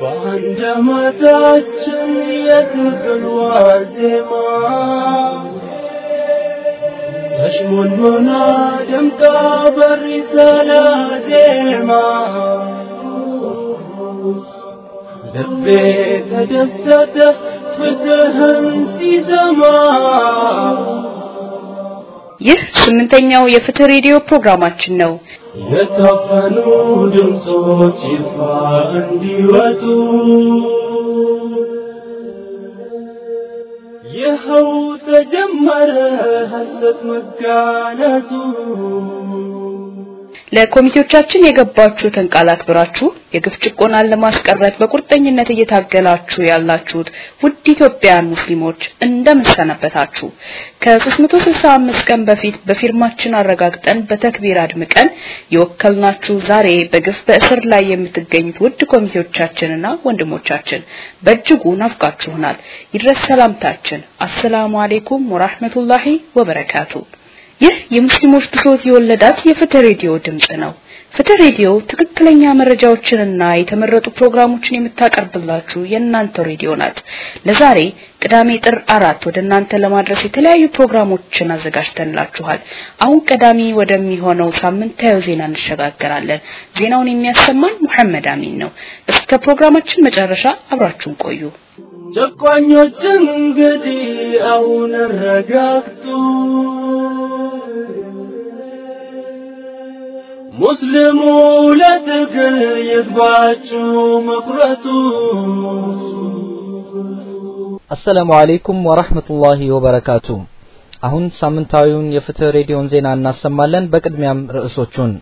فعندما دعت جمعيتك الوازمة. تشمو المنى دمتاب الرسالة زيمة لبيت جسده فتحا في زمان. ይህ ስምንተኛው የፍትህ ሬዲዮ ፕሮግራማችን ነው። የታፈኑ ድምፆች ይፋ እንዲወጡ ይኸው ተጀመረ ሐሰት መጋለጡ። ለኮሚቴዎቻችን የገባችሁትን ቃል አክብራችሁ የግፍ ጭቆናን ለማስቀረት በቁርጠኝነት እየታገላችሁ ያላችሁት ውድ ኢትዮጵያውያን ሙስሊሞች እንደምሰነበታችሁ። ከ365 ቀን በፊት በፊርማችን አረጋግጠን በተክቢር አድምቀን የወከልናችሁ ዛሬ በግፍ በእስር ላይ የምትገኙት ውድ ኮሚቴዎቻችንና ወንድሞቻችን በእጅጉ ናፍቃችሁናል። ይድረስ ሰላምታችን። አሰላሙ አሌይኩም ወራህመቱላሂ ወበረካቱ። ይህ የሙስሊሞች ብሶት የወለዳት የፍትህ ሬዲዮ ድምጽ ነው። ፍትህ ሬዲዮ ትክክለኛ መረጃዎችንና የተመረጡ ፕሮግራሞችን የምታቀርብላችሁ የእናንተ ሬዲዮ ናት። ለዛሬ ቅዳሜ ጥር አራት ወደ እናንተ ለማድረስ የተለያዩ ፕሮግራሞችን አዘጋጅተንላችኋል። አሁን ቀዳሚ ወደሚሆነው ሳምንታዊ ዜና እንሸጋገራለን። ዜናውን የሚያሰማን ሙሐመድ አሚን ነው። እስከ ፕሮግራማችን መጨረሻ አብራችሁን ቆዩ። ጨቋኞችን እንግዲህ አሁን ረጋግጡ ሙስሊሙ ለትግል ይግባችሁ መኩረቱ አሰላሙ አለይኩም ወራህመቱላሂ ወበረካቱ። አሁን ሳምንታዊውን የፍትህ ሬዲዮን ዜና እናሰማለን። በቅድሚያም ርዕሶቹን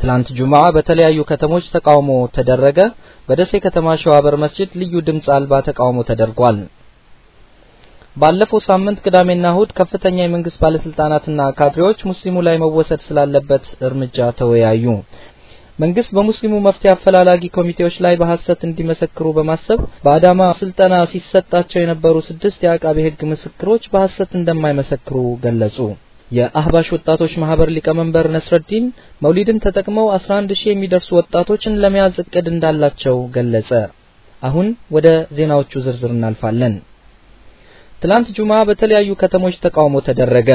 ትላንት ጁምዓ በተለያዩ ከተሞች ተቃውሞ ተደረገ። በደሴ ከተማ ሸዋበር መስጂድ ልዩ ድምፅ አልባ ተቃውሞ ተደርጓል። ባለፈው ሳምንት ቅዳሜና እሁድ ከፍተኛ የመንግስት ባለስልጣናትና ካድሬዎች ሙስሊሙ ላይ መወሰድ ስላለበት እርምጃ ተወያዩ። መንግስት በሙስሊሙ መፍትሄ አፈላላጊ ኮሚቴዎች ላይ በሐሰት እንዲመሰክሩ በማሰብ በአዳማ ስልጠና ሲሰጣቸው የነበሩ ስድስት የአቃቤ ሕግ ምስክሮች በሐሰት እንደማይመሰክሩ ገለጹ። የአህባሽ ወጣቶች ማህበር ሊቀመንበር ነስረዲን መውሊድን ተጠቅመው 11 ሺህ የሚደርሱ ወጣቶችን ለመያዝ እቅድ እንዳላቸው ገለጸ። አሁን ወደ ዜናዎቹ ዝርዝር እናልፋለን። ትላንት ጁማ በተለያዩ ከተሞች ተቃውሞ ተደረገ።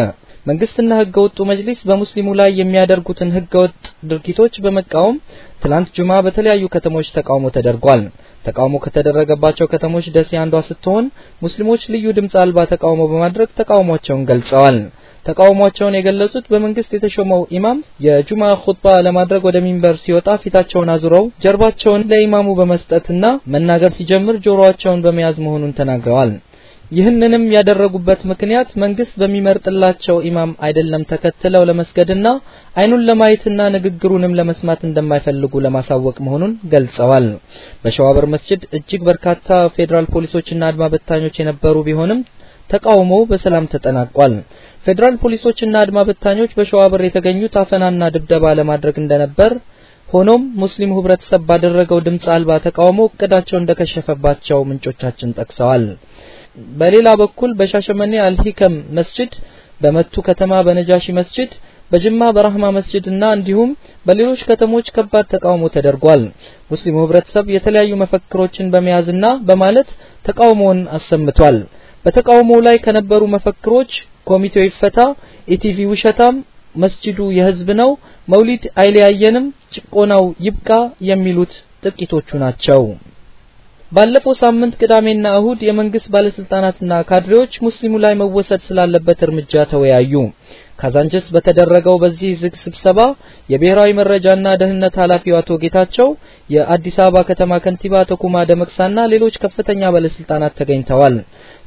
መንግስትና ህገወጡ መጅሊስ በሙስሊሙ ላይ የሚያደርጉትን ህገወጥ ድርጊቶች በመቃወም ትላንት ጁማ በተለያዩ ከተሞች ተቃውሞ ተደርጓል። ተቃውሞ ከተደረገባቸው ከተሞች ደሴ አንዷ ስትሆን ሙስሊሞች ልዩ ድምፅ አልባ ተቃውሞ በማድረግ ተቃውሟቸውን ገልጸዋል። ተቃውሟቸውን የገለጹት በመንግስት የተሾመው ኢማም የጁማ ኹጥባ ለማድረግ ወደ ሚንበር ሲወጣ ፊታቸውን አዙረው ጀርባቸውን ለኢማሙ በመስጠትና መናገር ሲጀምር ጆሮአቸውን በመያዝ መሆኑን ተናግረዋል። ይህንንም ያደረጉበት ምክንያት መንግስት በሚመርጥላቸው ኢማም አይደለም ተከትለው ለመስገድና አይኑን ለማየትና ንግግሩንም ለመስማት እንደማይፈልጉ ለማሳወቅ መሆኑን ገልጸዋል። በሸዋበር መስጂድ እጅግ በርካታ ፌዴራል ፖሊሶችና አድማ በታኞች የነበሩ ቢሆንም ተቃውሞው በሰላም ተጠናቋል። ፌዴራል ፖሊሶችና አድማ በታኞች በሸዋበር የተገኙት አፈናና ድብደባ ለማድረግ እንደነበር ሆኖም ሙስሊሙ ህብረተሰብ ባደረገው ድምፅ አልባ ተቃውሞ እቅዳቸው እንደከሸፈባቸው ምንጮቻችን ጠቅሰዋል። በሌላ በኩል በሻሸመኔ አልሂከም መስጂድ፣ በመቱ ከተማ በነጃሺ መስጂድ፣ በጅማ በራህማ መስጂድ እና እንዲሁም በሌሎች ከተሞች ከባድ ተቃውሞ ተደርጓል። ሙስሊሙ ህብረተሰብ የተለያዩ መፈክሮችን በመያዝና በማለት ተቃውሞውን አሰምቷል። በተቃውሞው ላይ ከነበሩ መፈክሮች ኮሚቴው ይፈታ፣ ኢቲቪ ውሸታም፣ መስጂዱ የህዝብ ነው፣ መውሊድ አይለያየንም፣ ጭቆናው ይብቃ የሚሉት ጥቂቶቹ ናቸው። ባለፈው ሳምንት ቅዳሜና እሁድ የመንግስት ባለስልጣናትና ካድሬዎች ሙስሊሙ ላይ መወሰድ ስላለበት እርምጃ ተወያዩ። ካዛንችስ በተደረገው በዚህ ዝግ ስብሰባ የብሔራዊ መረጃና ደህንነት ኃላፊው አቶ ጌታቸው፣ የአዲስ አበባ ከተማ ከንቲባ አቶ ኩማ ደመቅሳና ሌሎች ከፍተኛ ባለስልጣናት ተገኝተዋል።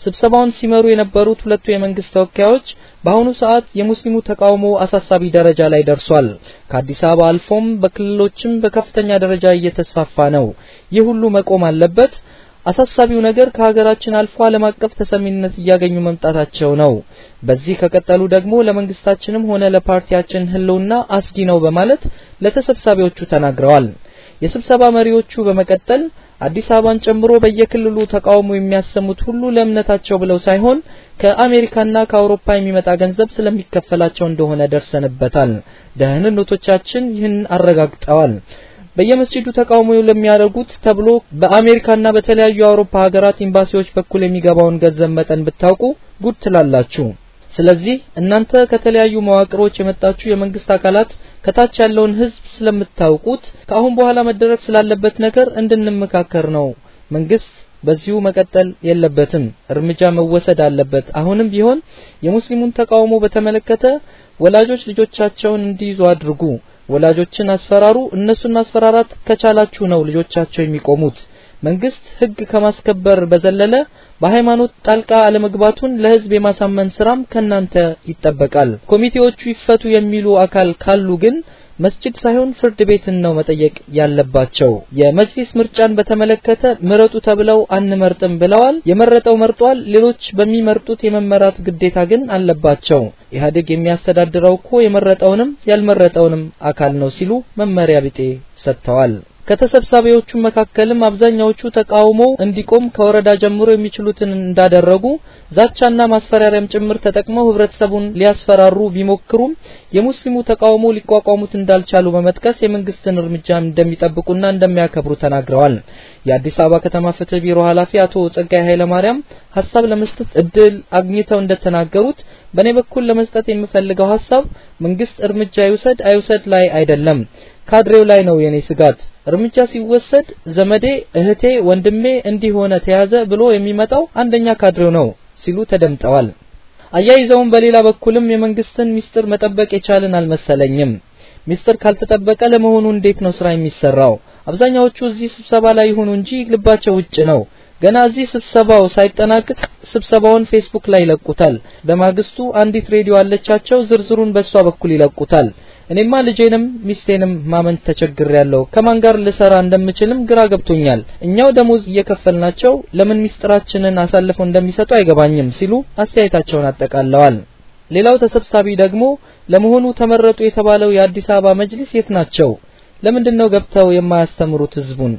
ስብሰባውን ሲመሩ የነበሩት ሁለቱ የመንግስት ተወካዮች በአሁኑ ሰዓት የሙስሊሙ ተቃውሞ አሳሳቢ ደረጃ ላይ ደርሷል፣ ከአዲስ አበባ አልፎም በክልሎችም በከፍተኛ ደረጃ እየተስፋፋ ነው። ይህ ሁሉ መቆም አለበት። አሳሳቢው ነገር ከሀገራችን አልፎ ዓለም አቀፍ ተሰሚነት እያገኙ መምጣታቸው ነው። በዚህ ከቀጠሉ ደግሞ ለመንግስታችንም ሆነ ለፓርቲያችን ህልውና አስጊ ነው በማለት ለተሰብሳቢዎቹ ተናግረዋል። የስብሰባ መሪዎቹ በመቀጠል አዲስ አበባን ጨምሮ በየክልሉ ተቃውሞ የሚያሰሙት ሁሉ ለእምነታቸው ብለው ሳይሆን ከአሜሪካና ከአውሮፓ የሚመጣ ገንዘብ ስለሚከፈላቸው እንደሆነ ደርሰንበታል። ደህንነቶቻችን ይህን አረጋግጠዋል። በየመስጂዱ ተቃውሞ ለሚያደርጉት ተብሎ በአሜሪካና በተለያዩ የአውሮፓ ሀገራት ኤምባሲዎች በኩል የሚገባውን ገንዘብ መጠን ብታውቁ ጉድ ትላላችሁ። ስለዚህ እናንተ ከተለያዩ መዋቅሮች የመጣችሁ የመንግስት አካላት ከታች ያለውን ህዝብ ስለምታውቁት ከአሁን በኋላ መደረግ ስላለበት ነገር እንድንመካከር ነው። መንግስት በዚሁ መቀጠል የለበትም፣ እርምጃ መወሰድ አለበት። አሁንም ቢሆን የሙስሊሙን ተቃውሞ በተመለከተ ወላጆች ልጆቻቸውን እንዲይዙ አድርጉ። ወላጆችን አስፈራሩ። እነሱን ማስፈራራት ከቻላችሁ ነው ልጆቻቸው የሚቆሙት። መንግስት ህግ ከማስከበር በዘለለ በሃይማኖት ጣልቃ አለመግባቱን ለህዝብ የማሳመን ስራም ከናንተ ይጠበቃል። ኮሚቴዎቹ ይፈቱ የሚሉ አካል ካሉ ግን መስጂድ ሳይሆን ፍርድ ቤትን ነው መጠየቅ ያለባቸው። የመጅሊስ ምርጫን በተመለከተ ምረጡ ተብለው አንመርጥም ብለዋል። የመረጠው መርጧል። ሌሎች በሚመርጡት የመመራት ግዴታ ግን አለባቸው። ኢህአዴግ የሚያስተዳድረው እኮ የመረጠውንም ያልመረጠውንም አካል ነው ሲሉ መመሪያ ቢጤ ሰጥተዋል። ከተሰብሳቢዎቹ መካከልም አብዛኛዎቹ ተቃውሞ እንዲቆም ከወረዳ ጀምሮ የሚችሉትን እንዳደረጉ ዛቻና ማስፈራሪያም ጭምር ተጠቅመው ህብረተሰቡን ሊያስፈራሩ ቢሞክሩም የሙስሊሙ ተቃውሞ ሊቋቋሙት እንዳልቻሉ በመጥቀስ የመንግስትን እርምጃ እንደሚጠብቁና እንደሚያከብሩ ተናግረዋል። የአዲስ አበባ ከተማ ፍትህ ቢሮ ኃላፊ አቶ ጸጋይ ኃይለማርያም ሀሳብ ለመስጠት እድል አግኝተው እንደተናገሩት በእኔ በኩል ለመስጠት የምፈልገው ሀሳብ መንግስት እርምጃ ይውሰድ አይውሰድ ላይ አይደለም ካድሬው ላይ ነው የኔ ስጋት። እርምጃ ሲወሰድ ዘመዴ፣ እህቴ፣ ወንድሜ እንዲሆነ ተያዘ ብሎ የሚመጣው አንደኛ ካድሬው ነው ሲሉ ተደምጠዋል። አያይዘውም በሌላ በኩልም የመንግስትን ሚስጥር መጠበቅ የቻልን አልመሰለኝም። ሚስጥር ካልተጠበቀ ለመሆኑ እንዴት ነው ስራ የሚሰራው? አብዛኛዎቹ እዚህ ስብሰባ ላይ ይሁኑ እንጂ ልባቸው ውጭ ነው። ገና እዚህ ስብሰባው ሳይጠናቀቅ ስብሰባውን ፌስቡክ ላይ ይለቁታል። በማግስቱ አንዲት ሬዲዮ አለቻቸው፣ ዝርዝሩን በሷ በኩል ይለቁታል። እኔማ ልጄንም ሚስቴንም ማመን ተቸግሬያለሁ። ከማን ጋር ልሰራ እንደምችልም ግራ ገብቶኛል። እኛው ደሞዝ እየከፈልናቸው ለምን ሚስጥራችንን አሳልፈው እንደሚሰጡ አይገባኝም ሲሉ አስተያየታቸውን አጠቃለዋል። ሌላው ተሰብሳቢ ደግሞ ለመሆኑ ተመረጡ የተባለው የአዲስ አበባ መጅሊስ የት ናቸው? ለምንድን ነው ገብተው የማያስተምሩት ህዝቡን?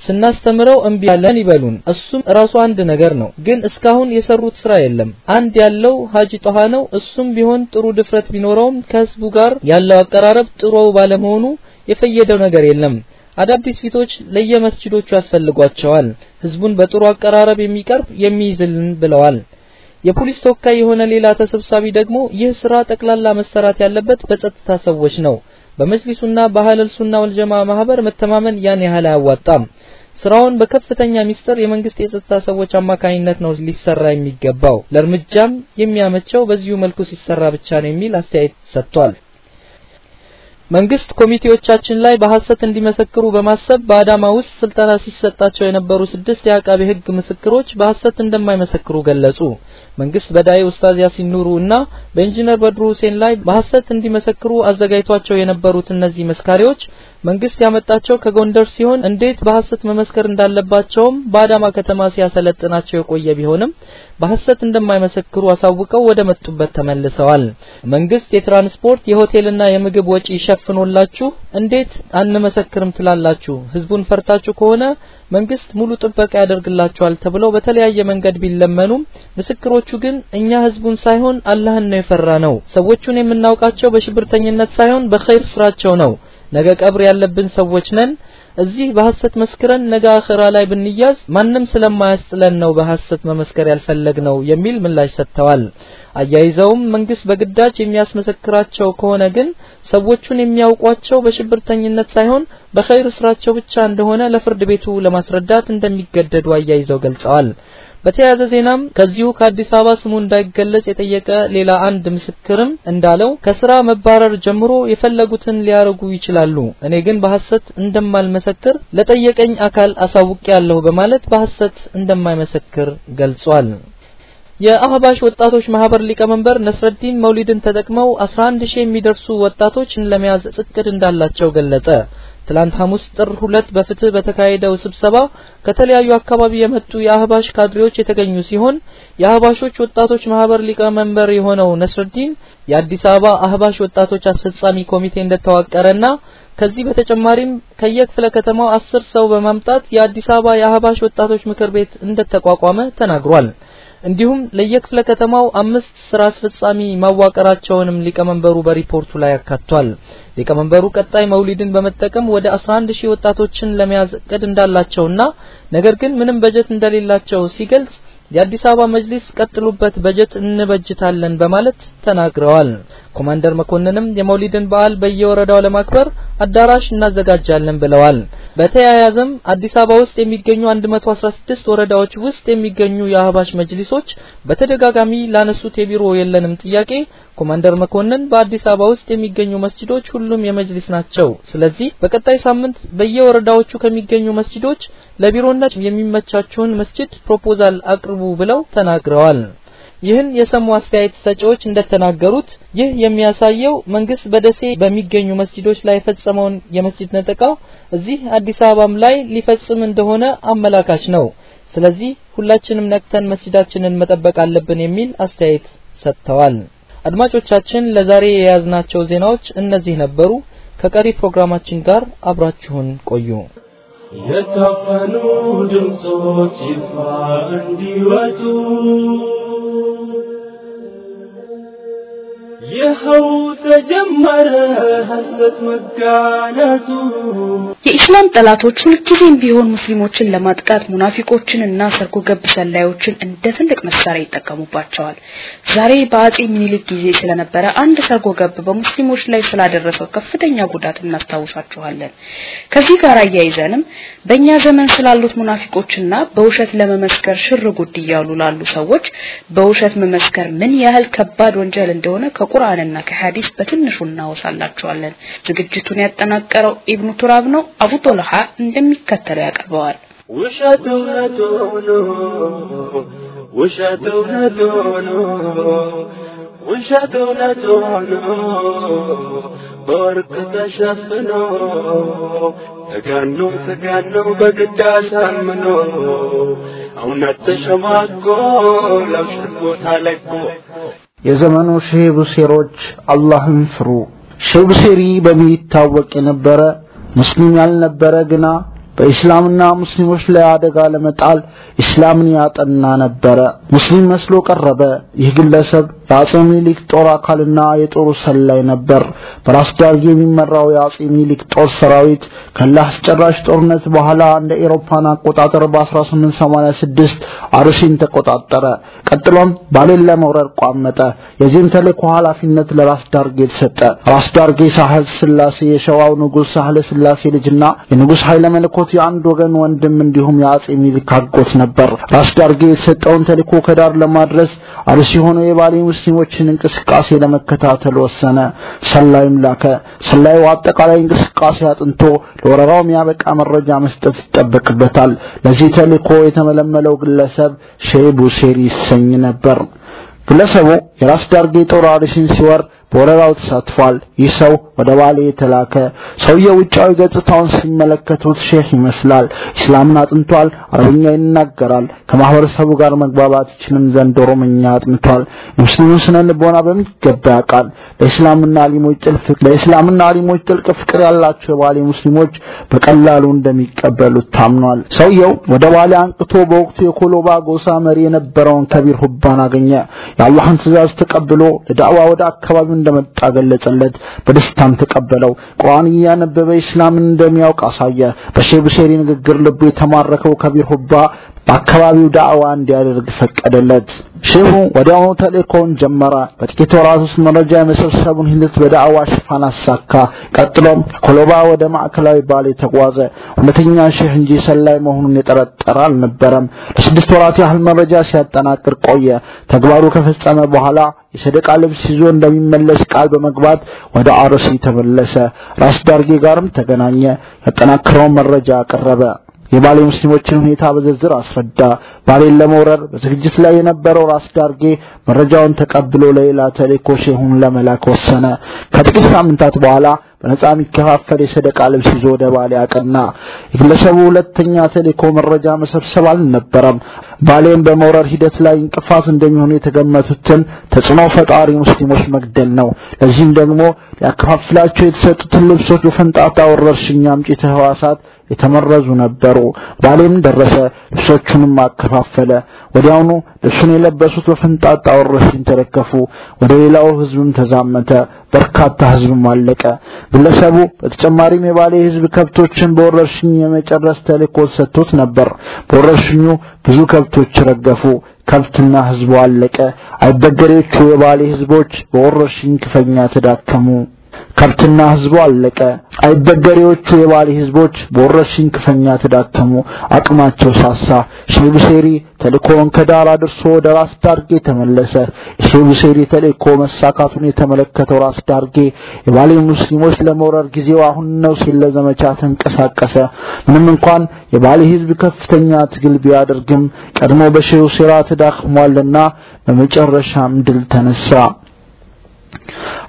ስናስተምረው እምቢ ያለን ይበሉን። እሱም ራሱ አንድ ነገር ነው። ግን እስካሁን የሰሩት ስራ የለም። አንድ ያለው ሀጂ ጦሃ ነው። እሱም ቢሆን ጥሩ ድፍረት ቢኖረውም ከህዝቡ ጋር ያለው አቀራረብ ጥሩ ባለመሆኑ የፈየደው ነገር የለም። አዳዲስ ፊቶች ለየመስጂዶቹ ያስፈልጓቸዋል። ህዝቡን በጥሩ አቀራረብ የሚቀርብ የሚይዝልን ብለዋል። የፖሊስ ተወካይ የሆነ ሌላ ተሰብሳቢ ደግሞ ይህ ስራ ጠቅላላ መሰራት ያለበት በጸጥታ ሰዎች ነው። በመጅሊሱና በአህለል ሱና ወልጀማ ማህበር መተማመን ያን ያህል አያዋጣም። ስራውን በከፍተኛ ሚስጥር የመንግስት የጸጥታ ሰዎች አማካኝነት ነው ሊሰራ የሚገባው። ለእርምጃም የሚያመቸው በዚሁ መልኩ ሲሰራ ብቻ ነው የሚል አስተያየት ሰጥቷል። መንግስት ኮሚቴዎቻችን ላይ በሐሰት እንዲመሰክሩ በማሰብ በአዳማ ውስጥ ስልጠና ሲሰጣቸው የነበሩ ስድስት የአቃቤ ህግ ምስክሮች በሐሰት እንደማይመሰክሩ ገለጹ። መንግስት በዳይ ኡስታዝ ያሲን ኑሩ እና በኢንጂነር በድሩ ሁሴን ላይ በሐሰት እንዲመሰክሩ አዘጋጅቷቸው የነበሩት እነዚህ መስካሪዎች መንግስት ያመጣቸው ከጎንደር ሲሆን እንዴት በሐሰት መመስከር እንዳለባቸውም በአዳማ ከተማ ሲያሰለጥናቸው የቆየ ቢሆንም በሐሰት እንደማይመሰክሩ አሳውቀው ወደ መጡበት ተመልሰዋል። መንግስት የትራንስፖርት የሆቴልና የምግብ ወጪ ሸፍኖላችሁ እንዴት አንመሰክርም ትላላችሁ? ህዝቡን ፈርታችሁ ከሆነ መንግስት ሙሉ ጥበቃ ያደርግላችኋል ተብለው በተለያየ መንገድ ቢለመኑም ምስክሮቹ ግን እኛ ህዝቡን ሳይሆን አላህን ነው የፈራ ነው። ሰዎቹን የምናውቃቸው በሽብርተኝነት ሳይሆን በኸይር ስራቸው ነው። ነገ ቀብር ያለብን ሰዎች ነን። እዚህ በሐሰት መስክረን ነገ አኺራ ላይ ብንያዝ ማንም ስለማያስጥለን ነው በሐሰት መመስከር ያልፈለግነው የሚል ምላሽ ሰጥተዋል። አያይዘውም መንግስት በግዳጅ የሚያስመሰክራቸው ከሆነ ግን ሰዎቹን የሚያውቋቸው በሽብርተኝነት ሳይሆን በኸይር ስራቸው ብቻ እንደሆነ ለፍርድ ቤቱ ለማስረዳት እንደሚገደዱ አያይዘው ገልጸዋል። በተያያዘ ዜናም ከዚሁ ከአዲስ አበባ ስሙ እንዳይገለጽ የጠየቀ ሌላ አንድ ምስክርም እንዳለው ከስራ መባረር ጀምሮ የፈለጉትን ሊያረጉ ይችላሉ፣ እኔ ግን በሐሰት እንደማልመሰክር ለጠየቀኝ አካል አሳውቄ ያለሁ በማለት በሐሰት እንደማይመሰክር ገልጿል። የአህባሽ ወጣቶች ማህበር ሊቀመንበር ነስረዲን መውሊድን ተጠቅመው 11 ሺህ የሚደርሱ ወጣቶችን ለመያዝ እቅድ እንዳላቸው ገለጸ። ትላንት ሐሙስ ጥር ሁለት በፍትህ በተካሄደው ስብሰባ ከተለያዩ አካባቢ የመጡ የአህባሽ ካድሬዎች የተገኙ ሲሆን የአህባሾች ወጣቶች ማህበር ሊቀመንበር የሆነው ነስረዲን የአዲስ አበባ አህባሽ ወጣቶች አስፈጻሚ ኮሚቴ እንደተዋቀረና ከዚህ በተጨማሪም ከየክፍለ ከተማው አስር ሰው በማምጣት የአዲስ አበባ የአህባሽ ወጣቶች ምክር ቤት እንደተቋቋመ ተናግሯል። እንዲሁም ለየክፍለ ከተማው አምስት ስራ አስፈጻሚ ማዋቀራቸውንም ሊቀመንበሩ በሪፖርቱ ላይ አካቷል። ሊቀመንበሩ ቀጣይ መውሊድን በመጠቀም ወደ 11 ሺህ ወጣቶችን ለመያዝ እቅድ እንዳላቸውና ነገር ግን ምንም በጀት እንደሌላቸው ሲገልጽ የአዲስ አበባ መጅሊስ ቀጥሉበት በጀት እንበጅታለን በማለት ተናግረዋል። ኮማንደር መኮንንም የመውሊድን በዓል በየወረዳው ለማክበር አዳራሽ እናዘጋጃለን ብለዋል። በተያያዘም አዲስ አበባ ውስጥ የሚገኙ 116 ወረዳዎች ውስጥ የሚገኙ የአህባሽ መጅሊሶች በተደጋጋሚ ላነሱት የቢሮ የለንም ጥያቄ ኮማንደር መኮንን በአዲስ አበባ ውስጥ የሚገኙ መስጂዶች ሁሉም የመጅሊስ ናቸው። ስለዚህ በቀጣይ ሳምንት በየወረዳዎቹ ከሚገኙ መስጂዶች ለቢሮነት የሚመቻቸውን መስጂድ proposal አቅርቡ ብለው ተናግረዋል። ይህን የሰሙ አስተያየት ሰጪዎች እንደተናገሩት ይህ የሚያሳየው መንግስት በደሴ በሚገኙ መስጂዶች ላይ የፈጸመውን የመስጂድ ነጠቃ እዚህ አዲስ አበባም ላይ ሊፈጽም እንደሆነ አመላካች ነው። ስለዚህ ሁላችንም ነቅተን መስጂዳችንን መጠበቅ አለብን የሚል አስተያየት ሰጥተዋል። አድማጮቻችን ለዛሬ የያዝናቸው ዜናዎች እነዚህ ነበሩ። ከቀሪ ፕሮግራማችን ጋር አብራችሁን ቆዩ። የታፈኑ ድምፆች ይፋ እንዲወጡ ይኸው ተጀመረ ሐሰት መጋነቱ። የኢስላም ጠላቶች ሁልጊዜም ቢሆን ሙስሊሞችን ለማጥቃት ሙናፊቆችንና ሰርጎ ገብ ሰላዮችን እንደ ትልቅ መሳሪያ ይጠቀሙባቸዋል። ዛሬ በአጼ ሚኒሊክ ጊዜ ስለነበረ አንድ ሰርጎ ገብ በሙስሊሞች ላይ ስላደረሰው ከፍተኛ ጉዳት እናስታውሳችኋለን። ከዚህ ጋር አያይዘንም በእኛ ዘመን ስላሉት ሙናፊቆችና በውሸት ለመመስከር ሽር ጉድ እያሉ ላሉ ሰዎች በውሸት መመስከር ምን ያህል ከባድ ወንጀል እንደሆነ ከቁርአንና ከሐዲስ በትንሹ እናወሳላችኋለን። ዝግጅቱን ያጠናቀረው ኢብኑ ቱራብ ነው። አቡ ጦልሃ እንደሚከተለው ያቀርበዋል። ውሸት እውነት ሆኖ ውሸት እውነት ሆኖ ውሸት እውነት ሆኖ በወርቅ ተሸፍኖ ተጋኖ ተጋኖ በግድ አሳምኖ እውነት ተሸማቆ ለውሸት ቦታ ለቆ የዘመኑ ሼህ ቡሴሮች አላህን ፍሩ። ሼህ ቡሴሪ በሚል ይታወቅ የነበረ ሙስሊም ያልነበረ ግና በኢስላምና ሙስሊሞች ላይ አደጋ ለመጣል ኢስላምን ያጠና ነበረ። ሙስሊም መስሎ ቀረበ። ይህ ግለሰብ የአጼ ሚኒሊክ ጦር አካልና የጦሩ ሰላይ ነበር። በራስ ዳርጌ የሚመራው የአጼ ሚኒሊክ ጦር ሰራዊት አስጨራሽ ጦርነት በኋላ እንደ ኤሮፓን አቆጣጠር በ1886 አርሲን ተቆጣጠረ። ቀጥሎም ባሌን ለመውረር ቋመጠ። የዚህም ተልእኮ ኃላፊነት ለራስ ዳርጌ ተሰጠ። ራስ ዳርጌ ሳህለ ስላሴ የሸዋው ንጉሥ ሳህለ ስላሴ ልጅና የንጉሥ ኃይለ መለኮት የአንድ ወገን ወንድም እንዲሁም የአጼ ሚኒሊክ አጎት ነበር። ራስ ዳርጌ የተሰጠውን ተልእኮ ከዳር ለማድረስ አርሲ ሆኖ የባሌ ሙስሊሞችን እንቅስቃሴ ለመከታተል ወሰነ። ሰላይም ላከ። ሰላዩ አጠቃላይ እንቅስቃሴ አጥንቶ ለወረራው የሚያበቃ መረጃ መስጠት ይጠበቅበታል። ለዚህ ተልእኮ የተመለመለው ግለሰብ ሼህ ቡሴሪ ይሰኝ ነበር። ግለሰቡ የራስ ዳርጌ ጦር አርሲን ሲወር በወረራው ተሳትፏል። ይህ ሰው ወደ ባሌ የተላከ ሰውየው ውጫዊ ገጽታውን ሲመለከቱት ሼህ ይመስላል። ኢስላምን አጥንቷል፣ አረብኛ ይናገራል፣ ከማህበረሰቡ ጋር መግባባት ይችልም ዘንድ ኦሮምኛ አጥንቷል። የሙስሊሙን ስነ ልቦና በሚገባ ያውቃል። ለኢስላምና አሊሞች ጥልፍ ለኢስላምና አሊሞች ጥልቅ ፍቅር ያላቸው የባሌ ሙስሊሞች በቀላሉ እንደሚቀበሉት ታምኗል። ሰውየው ወደ ባሌ አንቅቶ በወቅቱ የኮሎባ ጎሳ መሪ የነበረውን ከቢር ሁባን አገኘ። የአላህን ትእዛዝ ተቀብሎ ለዳዕዋ ወደ አካባቢው እንደመጣ ገለጸለት። በደስታም ተቀበለው። ቁርአን እያነበበ ኢስላምን እንደሚያውቅ አሳየ። በሼህ ቡሴሪ ንግግር ልቡ የተማረከው ከቢር ሁባ በአካባቢው ዳዕዋ እንዲያደርግ ፈቀደለት። ሼሁ ወዲያውኑ ተልእኮውን ጀመረ። በጥቂት ወራት ውስጥ መረጃ የመሰብሰቡን ሂደት በዳዕዋ ሽፋን አሳካ። ቀጥሎም ከኮሎባ ወደ ማዕከላዊ ባሌ ተጓዘ። እውነተኛ ሼህ እንጂ ሰላይ መሆኑን የጠረጠረ አልነበረም። ለስድስት ወራት ያህል መረጃ ሲያጠናቅር ቆየ። ተግባሩ ከፈጸመ በኋላ የሰደቃ ልብስ ይዞ እንደሚመለስ ቃል በመግባት ወደ አርሲ ተመለሰ። ራስ ዳርጌ ጋርም ተገናኘ። ያጠናክረውን መረጃ አቀረበ። የባሌ ሙስሊሞችን ሁኔታ በዝርዝር አስረዳ። ባሌን ለመውረር በዝግጅት ላይ የነበረው ራስ ዳርጌ መረጃውን ተቀብሎ ለሌላ ተልእኮ ሼሁን ለመላክ ወሰነ። ከጥቂት ሳምንታት በኋላ በነጻ የሚከፋፈል የሰደቃ ልብስ ይዞ ወደ ባሌ አቀና። የግለሰቡ ሁለተኛ ተልእኮ መረጃ መሰብሰብ አልነበረም። ባሌን በመውረር ሂደት ላይ እንቅፋት እንደሚሆኑ የተገመቱትን ተጽዕኖ ፈጣሪ ሙስሊሞች መግደል ነው። ለዚህም ደግሞ ሊያከፋፍላቸው የተሰጡትን ልብሶች በፈንጣጣ ወረርሽኝ አምጪ ተህዋሳት የተመረዙ ነበሩ። ባሌም ደረሰ፣ ልብሶቹንም አከፋፈለ። ወዲያውኑ ልብሱን የለበሱት በፈንጣጣ ወረርሽኝ ተለከፉ። ወደ ሌላው ህዝብም ተዛመተ። በርካታ ህዝብም አለቀ። ግለሰቡ በተጨማሪም የባሌ ህዝብ ከብቶችን በወረርሽኝ የመጨረስ ተልእኮ ሰጥቶት ነበር። በወረርሽኙ ብዙ ከብቶች ረገፉ። ከብትና ህዝቡ አለቀ። አይበገሬዎቹ የባሌ ህዝቦች በወረርሽኝ ክፈኛ ተዳከሙ። ከብትና ህዝቡ አለቀ። አይበገሬዎቹ የባሌ ህዝቦች በወረርሽኝ ክፈኛ ተዳከሙ። አቅማቸው ሳሳ። ሼህ ቡሴሪ ተልእኮውን ከዳር አድርሶ ወደ ራስ ዳርጌ ተመለሰ። የሼህ ቡሴሪ ተልእኮ መሳካቱን የተመለከተው ራስ ዳርጌ የባሌ ሙስሊሞች ለመውረር ጊዜው አሁን ነው ሲል ለዘመቻ ተንቀሳቀሰ። ምንም እንኳን የባሌ ህዝብ ከፍተኛ ትግል ቢያደርግም ቀድሞ በሼህ ቡሴራ ተዳክሟልና በመጨረሻም ድል ተነሳ።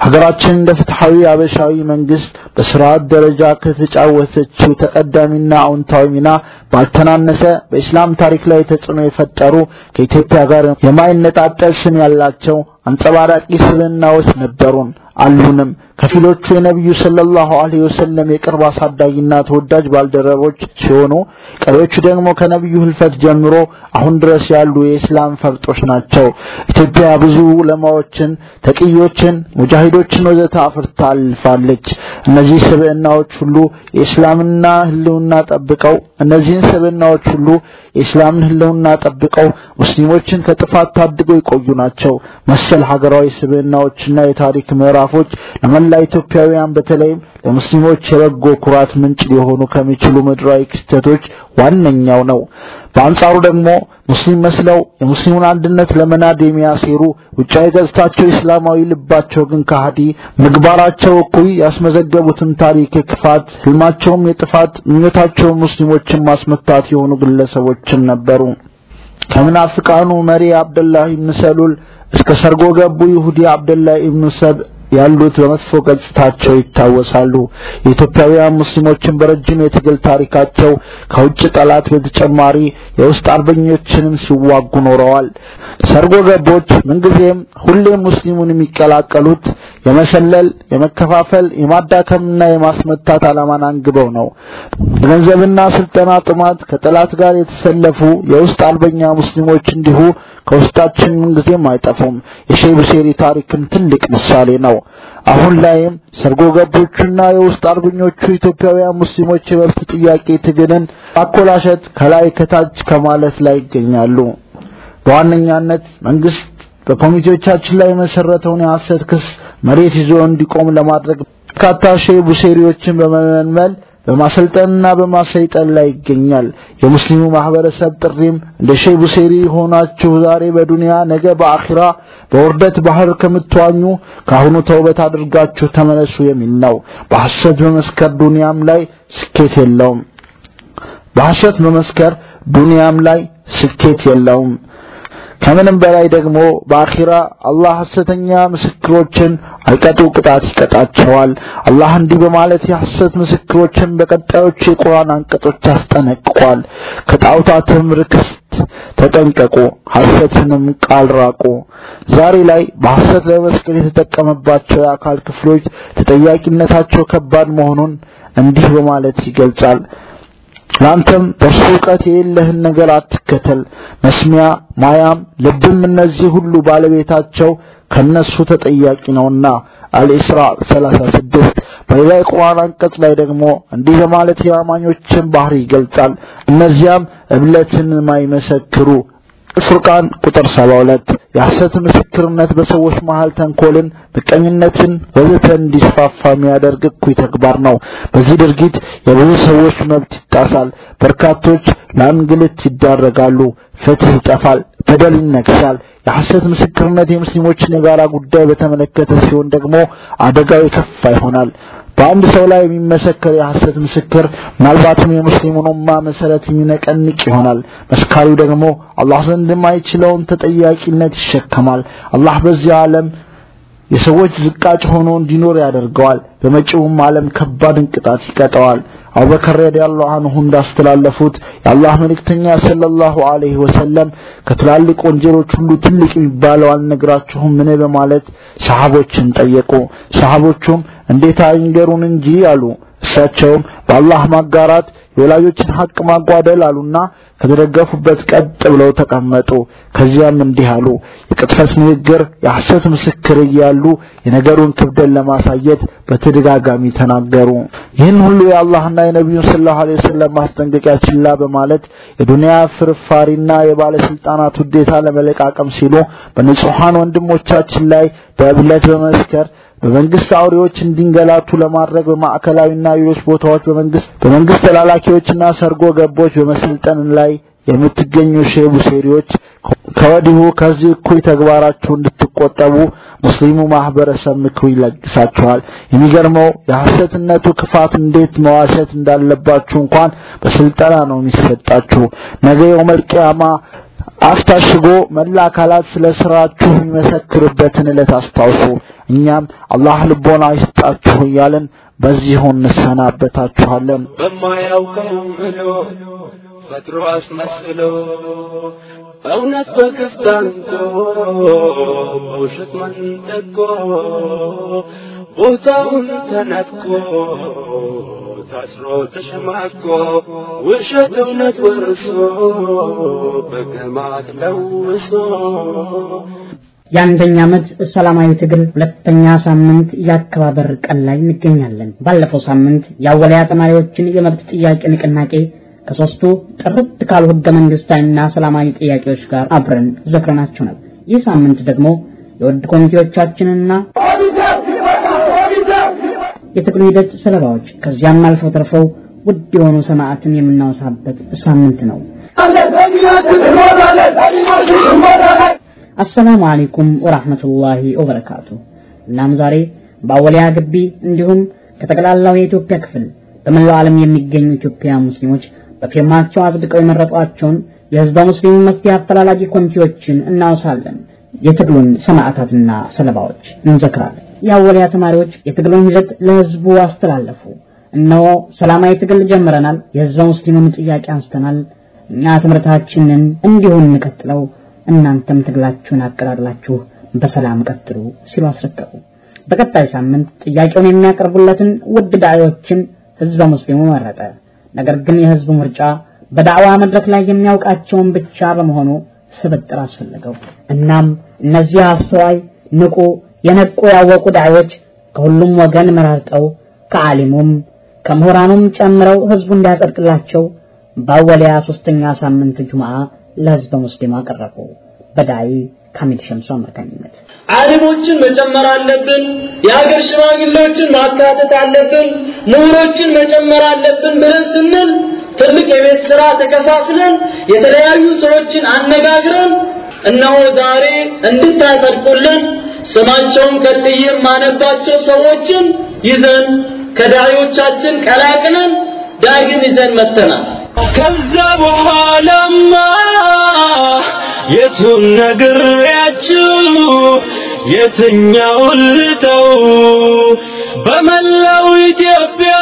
ሀገራችን እንደ ፍትሐዊ አበሻዊ መንግስት በስርዓት ደረጃ ከተጫወተችው ተቀዳሚና አዎንታዊ ሚና ባልተናነሰ በኢስላም ታሪክ ላይ ተጽዕኖ የፈጠሩ ከኢትዮጵያ ጋር የማይነጣጠል ስም ያላቸው አንጸባራቂ ስብዕናዎች ነበሩን አሉንም። ከፊሎቹ የነቢዩ ሰለላሁ ዐለይሂ ወሰለም የቅርብ አሳዳጊና ተወዳጅ ባልደረቦች ሲሆኑ ቀሪዎቹ ደግሞ ከነቢዩ ህልፈት ጀምሮ አሁን ድረስ ያሉ የእስላም ፈርጦች ናቸው። ኢትዮጵያ ብዙ ዑለማዎችን፣ ተቅዮችን፣ ሙጃሂዶችን ወዘተ አፍርታ አልፋለች። እነዚህ ስብዕናዎች ሁሉ የእስላምና ህልውና ጠብቀው እነዚህን ስብዕናዎች ሁሉ የእስላምን ህልውና ጠብቀው ሙስሊሞችን ከጥፋት ታድገው የቆዩ ናቸው። መሰል ሀገራዊ ስብዕናዎችና የታሪክ ምዕራፎች ለመላ ኢትዮጵያውያን በተለይም ለሙስሊሞች የበጎ ኩራት ምንጭ ሊሆኑ ከሚችሉ ምድራዊ ክስተቶች ዋነኛው ነው። በአንጻሩ ደግሞ ሙስሊም መስለው የሙስሊሙን አንድነት ለመናድ የሚያሴሩ ውጫዊ ገጽታቸው እስላማዊ፣ ልባቸው ግን ከሃዲ፣ ምግባራቸው እኩይ፣ ያስመዘገቡትም ታሪክ የክፋት ህልማቸውም የጥፋት ምኞታቸውም ሙስሊሞችን ማስመታት የሆኑ ግለሰቦችም ነበሩ። ከምናፍቃኑ መሪ አብደላህ ኢብኑ ሰሉል እስከ ሰርጎ ገቡ ይሁዲ አብደላህ ኢብኑ ሰብ ያሉት በመጥፎ ገጽታቸው ይታወሳሉ። የኢትዮጵያውያን ሙስሊሞችን በረጅም የትግል ታሪካቸው ከውጭ ጠላት በተጨማሪ የውስጥ አርበኞችንም ሲዋጉ ኖረዋል። ሰርጎ ገቦች ምንጊዜም ሁሌም ሙስሊሙን የሚቀላቀሉት የመሰለል፣ የመከፋፈል፣ የማዳከምና የማስመታት ዓላማን አንግበው ነው። በገንዘብና ስልጠና ጥማት ከጠላት ጋር የተሰለፉ የውስጥ አርበኛ ሙስሊሞች እንዲሁ ከውስጣችን ምንጊዜም አይጠፉም። የሼህ ቡሴሪ ታሪክም ትልቅ ምሳሌ ነው። አሁን ላይም ሰርጎ ገቦቹና የውስጥ አርበኞቹ ኢትዮጵያውያን ሙስሊሞች የመብት ጥያቄ ትግልን ማኮላሸት ከላይ ከታች ከማለት ላይ ይገኛሉ። በዋነኛነት መንግስት በኮሚቴዎቻችን ላይ የመሰረተውን የሐሰት ክስ መሬት ይዞ እንዲቆም ለማድረግ በርካታ ሼህ ቡሴሪዎችን በመመልመል በማሰልጠንና በማሰይጠን ላይ ይገኛል። የሙስሊሙ ማህበረሰብ ጥሪም እንደ ሼህ ቡሴሪ ሆናችሁ ዛሬ በዱንያ ነገ በአኺራ በውርደት ባህር ከምትዋኙ ካሁኑ ተውበት አድርጋችሁ ተመለሱ የሚል ነው። በሐሰት በመስከር ዱንያም ላይ ስኬት የለውም። በሐሰት በመስከር ዱንያም ላይ ስኬት የለውም። ከምንም በላይ ደግሞ በአኺራ አላህ ሐሰተኛ ምስክሮችን አይቀጡ ቅጣት ይቀጣቸዋል። አላህ እንዲህ በማለት የሐሰት ምስክሮችን በቀጣዮቹ የቁርአን አንቀጾች ያስጠነቅቋል። ከጣዖታትም ርክስት ተጠንቀቁ፣ ሐሰትንም ቃል ራቁ። ዛሬ ላይ በሐሰት ለመስቀል የተጠቀመባቸው የአካል ክፍሎች ተጠያቂነታቸው ከባድ መሆኑን እንዲህ በማለት ይገልጻል። ላንተም በእርሱ እውቀት የሌለህን ነገር አትከተል። መስሚያ ማያም ልብም እነዚህ ሁሉ ባለቤታቸው ከነሱ ተጠያቂ ነውና። አልኢስራ 36 በሌላ የቁርአን አንቀጽ ላይ ደግሞ እንዲህ በማለት የአማኞችን ባህሪ ይገልጻል። እነዚያም እብለትን የማይመሰክሩ ፉርቃን ቁጥር 72 የሐሰት ምስክርነት በሰዎች መሃል ተንኮልን፣ ምቀኝነትን ወዘተ እንዲስፋፋ የሚያደርግ እኩይ ተግባር ነው። በዚህ ድርጊት የብዙ ሰዎች መብት ይጣሳል፣ በርካቶች ለእንግልት ይዳረጋሉ፣ ፍትህ ይጠፋል፣ በደል ይነግሳል። የሐሰት ምስክርነት የሙስሊሞችን የጋራ ጉዳይ በተመለከተ ሲሆን ደግሞ አደጋው የከፋ ይሆናል። በአንድ ሰው ላይ የሚመሰከር የሐሰት ምስክር ምናልባትም የሙስሊሙን መሰረት የሚነቀንቅ ይሆናል። መስካሪው ደግሞ አላህ ዘንድ የማይችለውን ተጠያቂነት ይሸከማል። አላህ በዚህ ዓለም የሰዎች ዝቃጭ ሆኖ እንዲኖር ያደርገዋል። በመጪውም ዓለም ከባድ ቅጣት ይቀጠዋል። አቡበከር ረዲየላሁ ዐንሁ እንዳስተላለፉት የአላህ መልእክተኛ ሰለላሁ ዐለይሂ ወሰለም ከትላልቅ ወንጀሎች ሁሉ ትልቅ የሚባለው አልነግራችሁም? ምን በማለት ሰሃቦችን ጠየቁ። ሰሃቦቹም እንዴት አይንገሩን እንጂ አሉ። እሳቸውም በአላህ ማጋራት የወላጆችን ሐቅ ማጓደል አሉና ከተደገፉበት ቀጥ ብለው ተቀመጡ። ከዚያም እንዲህ አሉ የቅጥፈት ንግግር የሐሰት ምስክር እያሉ የነገሩን ክብደት ለማሳየት በተደጋጋሚ ተናገሩ። ይህን ሁሉ የአላህና የነቢዩን ሰለላሁ ዐለይሂ ወሰለም ማስጠንቀቂያ ችላ በማለት የዱንያ ፍርፋሪና የባለስልጣናት ውዴታ ለመለቃቀም ሲሉ በንጹሐን ወንድሞቻችን ላይ በእብለት በመስከር በመንግስት አውሬዎች እንዲንገላቱ ለማድረግ በማዕከላዊና ሌሎች ቦታዎች በመንግስት በመንግስት ተላላኪዎችና ሰርጎ ገቦች በመሰልጠን ላይ የምትገኙ ሼህ ቡሴሪዎች ከወዲሁ ከዚህ እኩይ ተግባራችሁ እንድትቆጠቡ ሙስሊሙ ማህበረሰብ ምክሩ ይለግሳችኋል። የሚገርመው የሐሰትነቱ ክፋት እንዴት መዋሸት እንዳለባችሁ እንኳን በስልጠና ነው የሚሰጣችሁ። ነገ የውመል ቂያማ አስታሽጎ መላ አካላት ስለ ስራችሁ የሚመሰክርበትን ዕለት አስታውሱ። እኛም አላህ ልቦና ይስጣችሁ እያለን በዚሁ እንሰናበታችኋለን። በማያውቀው ምሎ ፈጥሮ አስመስሎ እውነት በክፍት አንቆ በውሸት ቦታውን ተነጥቆ ታስሮ ተሸማቆ ውሸት እውነት ወርሶ በገማት ለውሶ የአንደኛ ዓመት ሰላማዊ ትግል ሁለተኛ ሳምንት የአከባበር ቀን ላይ እንገኛለን። ባለፈው ሳምንት የአወላያ ተማሪዎችን የመብት ጥያቄ ንቅናቄ ከሶስቱ ጥርት ካሉ ህገ መንግስታዊና ሰላማዊ ጥያቄዎች ጋር አብረን ዘክረናቸው ነበር። ይህ ሳምንት ደግሞ የውድ ኮሚቴዎቻችንና የትግሉ ሂደት ሰለባዎች ከዚያም አልፈው ተርፈው ውድ የሆኑ ሰማዕትን የምናወሳበት ሳምንት ነው። አሰላሙ አለይኩም ወራህመቱላሂ ወበረካቱ። እናም ዛሬ በአወሊያ ግቢ እንዲሁም ከጠቅላላው የኢትዮጵያ ክፍል በመላው ዓለም የሚገኙ ኢትዮጵያ ሙስሊሞች በፊርማቸው አጽድቀው የመረጧቸውን የህዝበ ሙስሊም መፍትሄ አፈላላጊ ኮሚቴዎችን እናወሳለን። የትግሉን ሰማዕታትና ሰለባዎች እንዘክራለን። የአወሊያ ተማሪዎች የትግሉን ሂደት ለህዝቡ አስተላለፉ። እነሆ ሰላማዊ ትግል ጀምረናል። የህዝበ ሙስሊሙን ጥያቄ አንስተናል። እኛ ትምህርታችንን እንዲሁ እንቀጥለው፣ እናንተም ትግላችሁን አቀጣጥላችሁ በሰላም ቀጥሉ ሲሉ አስረከቡ። በቀጣይ ሳምንት ጥያቄውን የሚያቀርቡለትን ውድ ዳዒዎችን ህዝበ ሙስሊሙ መረጠ። ነገር ግን የህዝቡ ምርጫ በዳዕዋ መድረክ ላይ የሚያውቃቸውን ብቻ በመሆኑ ስብጥር አስፈለገው። እናም እነዚህ አስተዋይ፣ ንቁ፣ የነቁ ያወቁ ዳዒዎች ከሁሉም ወገን መራርጠው ከዓሊሙም ከምሁራኑም ጨምረው ህዝቡ እንዲያጸድቅላቸው በአወሊያ ሶስተኛ ሳምንት ጁምዓ ለህዝበ ሙስሊሙ አቀረቡ። በዳዒ ካሚል ሸምሱ አማካኝነት ዓሊሞችን መጨመር አለብን። የሀገር ሽማግሌዎችን ማካተት አለብን። ምሁሮችን መጨመር አለብን ብለን ስንል ትልቅ የቤት ስራ ተከፋፍለን የተለያዩ ሰዎችን አነጋግረን እነሆ ዛሬ እንድታጸድቁልን ስማቸውን ከትዬ ማነባቸው ሰዎችን ይዘን ከዳዮቻችን ቀላቅለን ዳግም ይዘን መተናል። ከዛ በኋላማ የቱን ነግሬያችሁ የትኛውን ልተው በመላው ኢትዮጵያ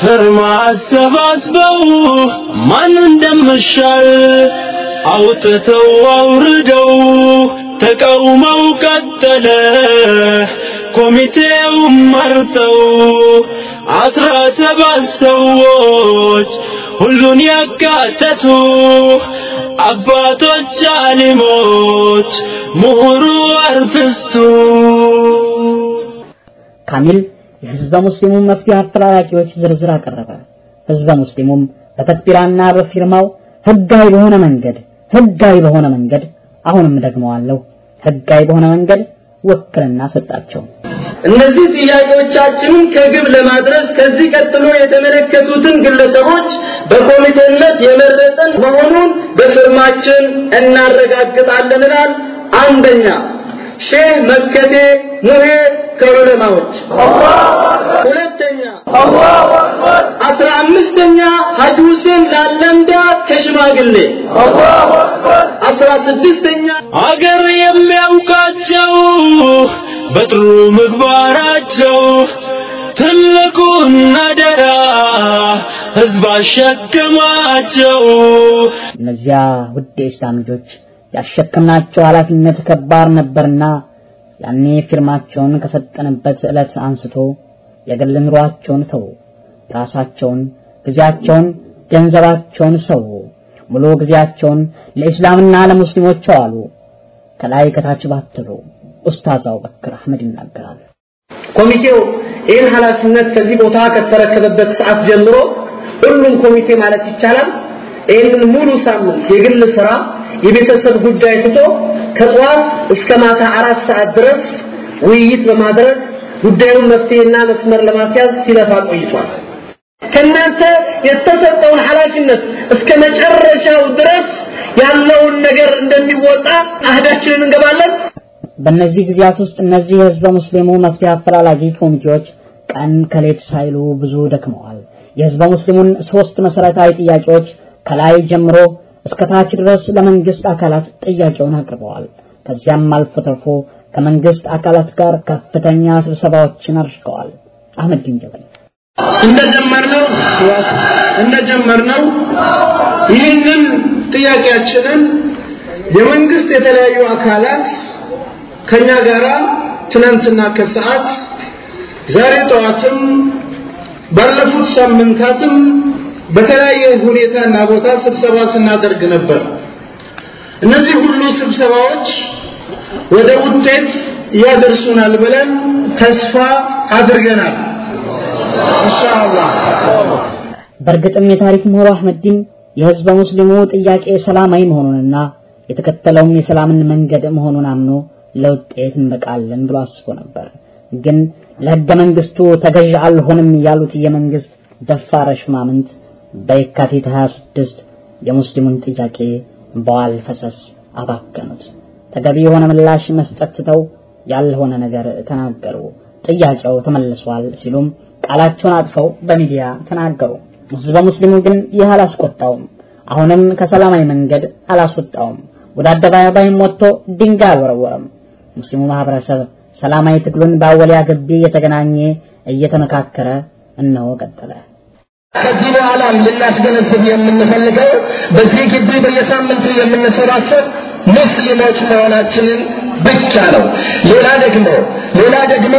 ፍርማ አሰባስበው ማን እንደምሻል አውጥተው አውርደው ተቃውመው ቀጠለ ኮሚቴው መርጠው አስራ ሰባት ሰዎች ሁሉን ያካተቱ አባቶች አሊሞች ምሁሩ አርቲስቱ ካሚል የህዝበ ሙስሊሙ መፍትሄ አፈላላቂዎች ዝርዝር አቀረበ። ህዝበ ሙስሊሙም በተክቢራና በፊርማው ህጋዊ በሆነ መንገድ ህጋዊ በሆነ መንገድ አሁንም ደግመዋለሁ ህጋዊ በሆነ መንገድ ውክልና ሰጣቸው። እነዚህ ጥያቄዎቻችንን ከግብ ለማድረስ ከዚህ ቀጥሎ የተመለከቱትን ግለሰቦች በኮሚቴነት የመረጠን መሆኑን በፊርማችን እናረጋግጣለን ይላል። አንደኛ ሼህ መከቴ ሙሄ ከዑለማዎች፣ ሁለተኛ አስራ አምስተኛ ሀጂ ሁሴን ላለምዳ ከሽማግሌ፣ አስራ ስድስተኛ አገር የሚያውቃቸው በጥሩ ምግባራቸው ትልቁን አደራ ህዝብ አሸክማቸው እነዚያ ውድ የኢስላም ልጆች ያሸከምናቸው ኃላፊነት ከባድ ነበርና ያኔ ፊርማቸውን ከሰጠንበት ዕለት አንስቶ የግል ኑሯቸውን ተዉ። ራሳቸውን፣ ጊዜያቸውን፣ ገንዘባቸውን ሰው ሙሉ ጊዜያቸውን ለኢስላምና ለሙስሊሞች አዋሉ። ከላይ ከታች ባትሉ ኡስታዝ አቡበክር አህመድ ይናገራል። ኮሚቴው ይህን ኃላፊነት ከዚህ ቦታ ከተረከበበት ሰዓት ጀምሮ ሁሉም ኮሚቴ ማለት ይቻላል ይህንን ሙሉ ሳምንት የግል ስራ የቤተሰብ ጉዳይ ትቶ ከጠዋት እስከ ማታ አራት ሰዓት ድረስ ውይይት በማድረግ ጉዳዩን መፍትሄና መስመር ለማስያዝ ሲለፋ ቆይቷል። ከእናንተ የተሰጠውን ኃላፊነት እስከ መጨረሻው ድረስ ያለውን ነገር እንደሚወጣ አህዳችንን እንገባለን። በእነዚህ ጊዜያት ውስጥ እነዚህ የህዝበ ሙስሊሙ መፍትሄ አፈላላጊ ኮሚቴዎች ቀን ከሌት ሳይሉ ብዙ ደክመዋል። የህዝበ ሙስሊሙን ሶስት መሰረታዊ ጥያቄዎች ከላይ ጀምሮ እስከ ታች ድረስ ለመንግስት አካላት ጥያቄውን አቅርበዋል። ከዚያም አልፎ ተርፎ ከመንግስት አካላት ጋር ከፍተኛ ስብሰባዎችን አድርገዋል። አህመዲን ጀበል እንደጀመርነው እንደጀመርነው ይህንን ጥያቄያችንን የመንግስት የተለያዩ አካላት ከኛ ጋራ ትናንትና ከሰዓት ዛሬ ጠዋትም ባለፉት ሳምንታትም በተለያየ ሁኔታና ቦታ ስብሰባ ስናደርግ ነበር። እነዚህ ሁሉ ስብሰባዎች ወደ ውጤት ያደርሱናል ብለን ተስፋ አድርገናል። ኢንሻአላህ በእርግጥም የታሪክ ምሁሩ አህመዲን የህዝበ ሙስሊሙ ጥያቄ ሰላማዊ መሆኑንና የተከተለውም የሰላምን መንገድ መሆኑን አምኖ ለውጤት እንበቃለን ብሎ አስቦ ነበር። ግን ለህገ መንግስቱ ተገዥ አልሆንም ያሉት የመንግስት ደፋር ሹማምንት በየካቲት 26 የሙስሊሙን ጥያቄ በዋል ፈሰስ አባከኑት። ተገቢ የሆነ ምላሽ መስጠት ትተው ያልሆነ ነገር ተናገሩ። ጥያቄው ተመልሷል ሲሉም ቃላቸውን አጥፈው በሚዲያ ተናገሩ። ህዝበ ሙስሊሙ ግን ይህ አላስቆጣውም። አሁንም ከሰላማዊ መንገድ አላስወጣውም። ወደ አደባባይም ወጥቶ ድንጋይ አልወረወረም። ሙስሊሙ ማህበረሰብ ሰላማዊ ትግሉን በአወሊያ ግቢ እየተገናኘ እየተመካከረ እነሆ ቀጠለ። ከዚህ በኋላ ልናስገነዝብ የምንፈልገው በዚህ ግቢ በየሳምንቱ የምንሰባሰብ ሙስሊሞች መሆናችንን ብቻ ነው። ሌላ ደግሞ ሌላ ደግሞ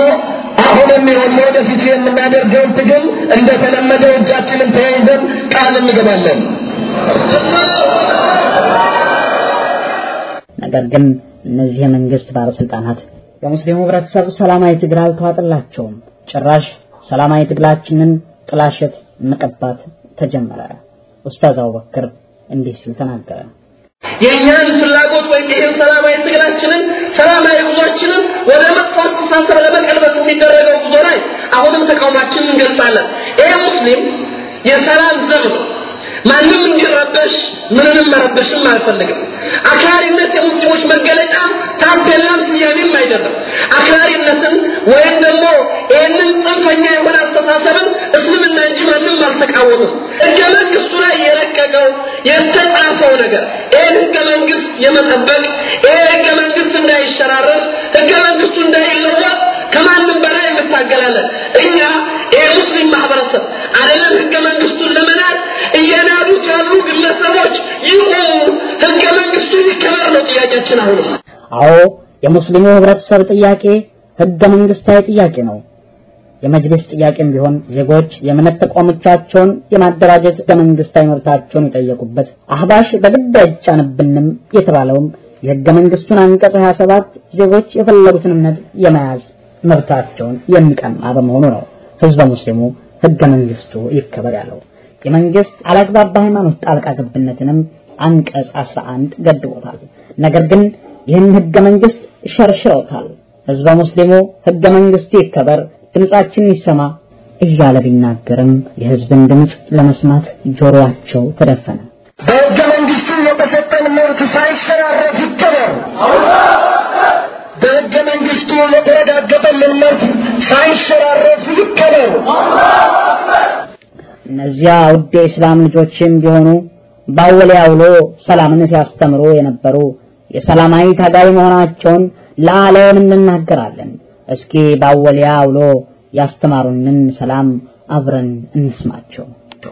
አሁንም ይሁን ወደፊት የምናደርገውን ትግል እንደተለመደው እጃችንን ተያይዘን ቃል እንገባለን። ነገር ግን እነዚህ የመንግስት ባለስልጣናት የሙስሊሙ ህብረተሰብ ሰላማዊ ትግል አልተዋጠላቸውም። ጭራሽ ሰላማዊ ትግላችንን ጥላሸት መቀባት ተጀመረ። ኡስታዝ አቡበክር እንዲህ ሲል ተናገረ። የእኛን ፍላጎት ወይም ይህን ሰላማዊ ትግላችንን ሰላማዊ ጉዟችንን ወደ መጥፎ አስተሳሰብ ለመቀልበስ የሚደረገው ጉዞ ላይ አሁንም ተቃውማችንን እንገልጻለን። ይሄ ሙስሊም የሰላም ዘብ ነው። ማንም እንዲረበሽ ምንንም መረበሽም አልፈልግም። አክራሪነት የሙስሊሞች መገለጫ ታፔላም ስያሜም አይደለም። አክራሪነትን ወይም ደግሞ ይህንን ጽንፈኛ የሆነ አስተሳሰብን እስልምና እንጂ ማንም አልተቃወምም። ህገ መንግስቱ ላይ የረቀቀው የተጻፈው ነገር ይህን ህገ መንግስት የመጠበቅ ይህ ህገ መንግስት እንዳይሸራረፍ ህገ መንግስቱ እንዳይለወጥ ከማንም በላይ እንታገላለን። እኛ ሙስሊም ማህበረሰብ አይደለም ህገ መንግስቱን ለመናድ እየናዱት ያሉ ግለሰቦች ይቁሙ፣ ህገ መንግስቱ ይከበር ነው ጥያቄያችን። አሁንም አዎ የሙስሊሙ ህብረተሰብ ጥያቄ ህገ መንግስታዊ ጥያቄ ነው። የመጅሊስ ጥያቄም ቢሆን ዜጎች የእምነት ተቋሞቻቸውን የማደራጀት ህገ መንግስታዊ መብታቸውን የጠየቁበት አህባሽ በግድ አይጫንብንም የተባለውም የህገ መንግስቱን አንቀጽ 27 ዜጎች የፈለጉትን እምነት የመያዝ መብታቸውን የሚቀማ በመሆኑ ነው ህዝበ ሙስሊሙ ህገ መንግስቱ ይከበር ያለው። የመንግስት አላግባብ በሃይማኖት ጣልቃ ገብነትንም አንቀጽ 11 ገድቦታል። ነገር ግን ይህን ህገ መንግስት ሸርሽረውታል። ህዝበ ሙስሊሙ ህገ መንግስቱ ይከበር፣ ድምጻችን ይሰማ እያለ ቢናገርም የህዝብን ድምፅ ለመስማት ጆሮአቸው ተደፈነ። በህገ መንግስቱ የተሰጠን መብት ሳይሸራረፍ ይከበር። በህገ መንግስቱ የተረጋገጠልን መብት ሳይሸራረፍ ይከበር። እነዚያ ውድ የእስላም ልጆችም ቢሆኑ ባወሊያ ውሎ ሰላምን ሲያስተምሩ የነበሩ የሰላማዊ ታጋይ መሆናቸውን ለዓለም እንናገራለን። እስኪ ባወሊያ ውሎ ያስተማሩንን ሰላም አብረን እንስማቸው።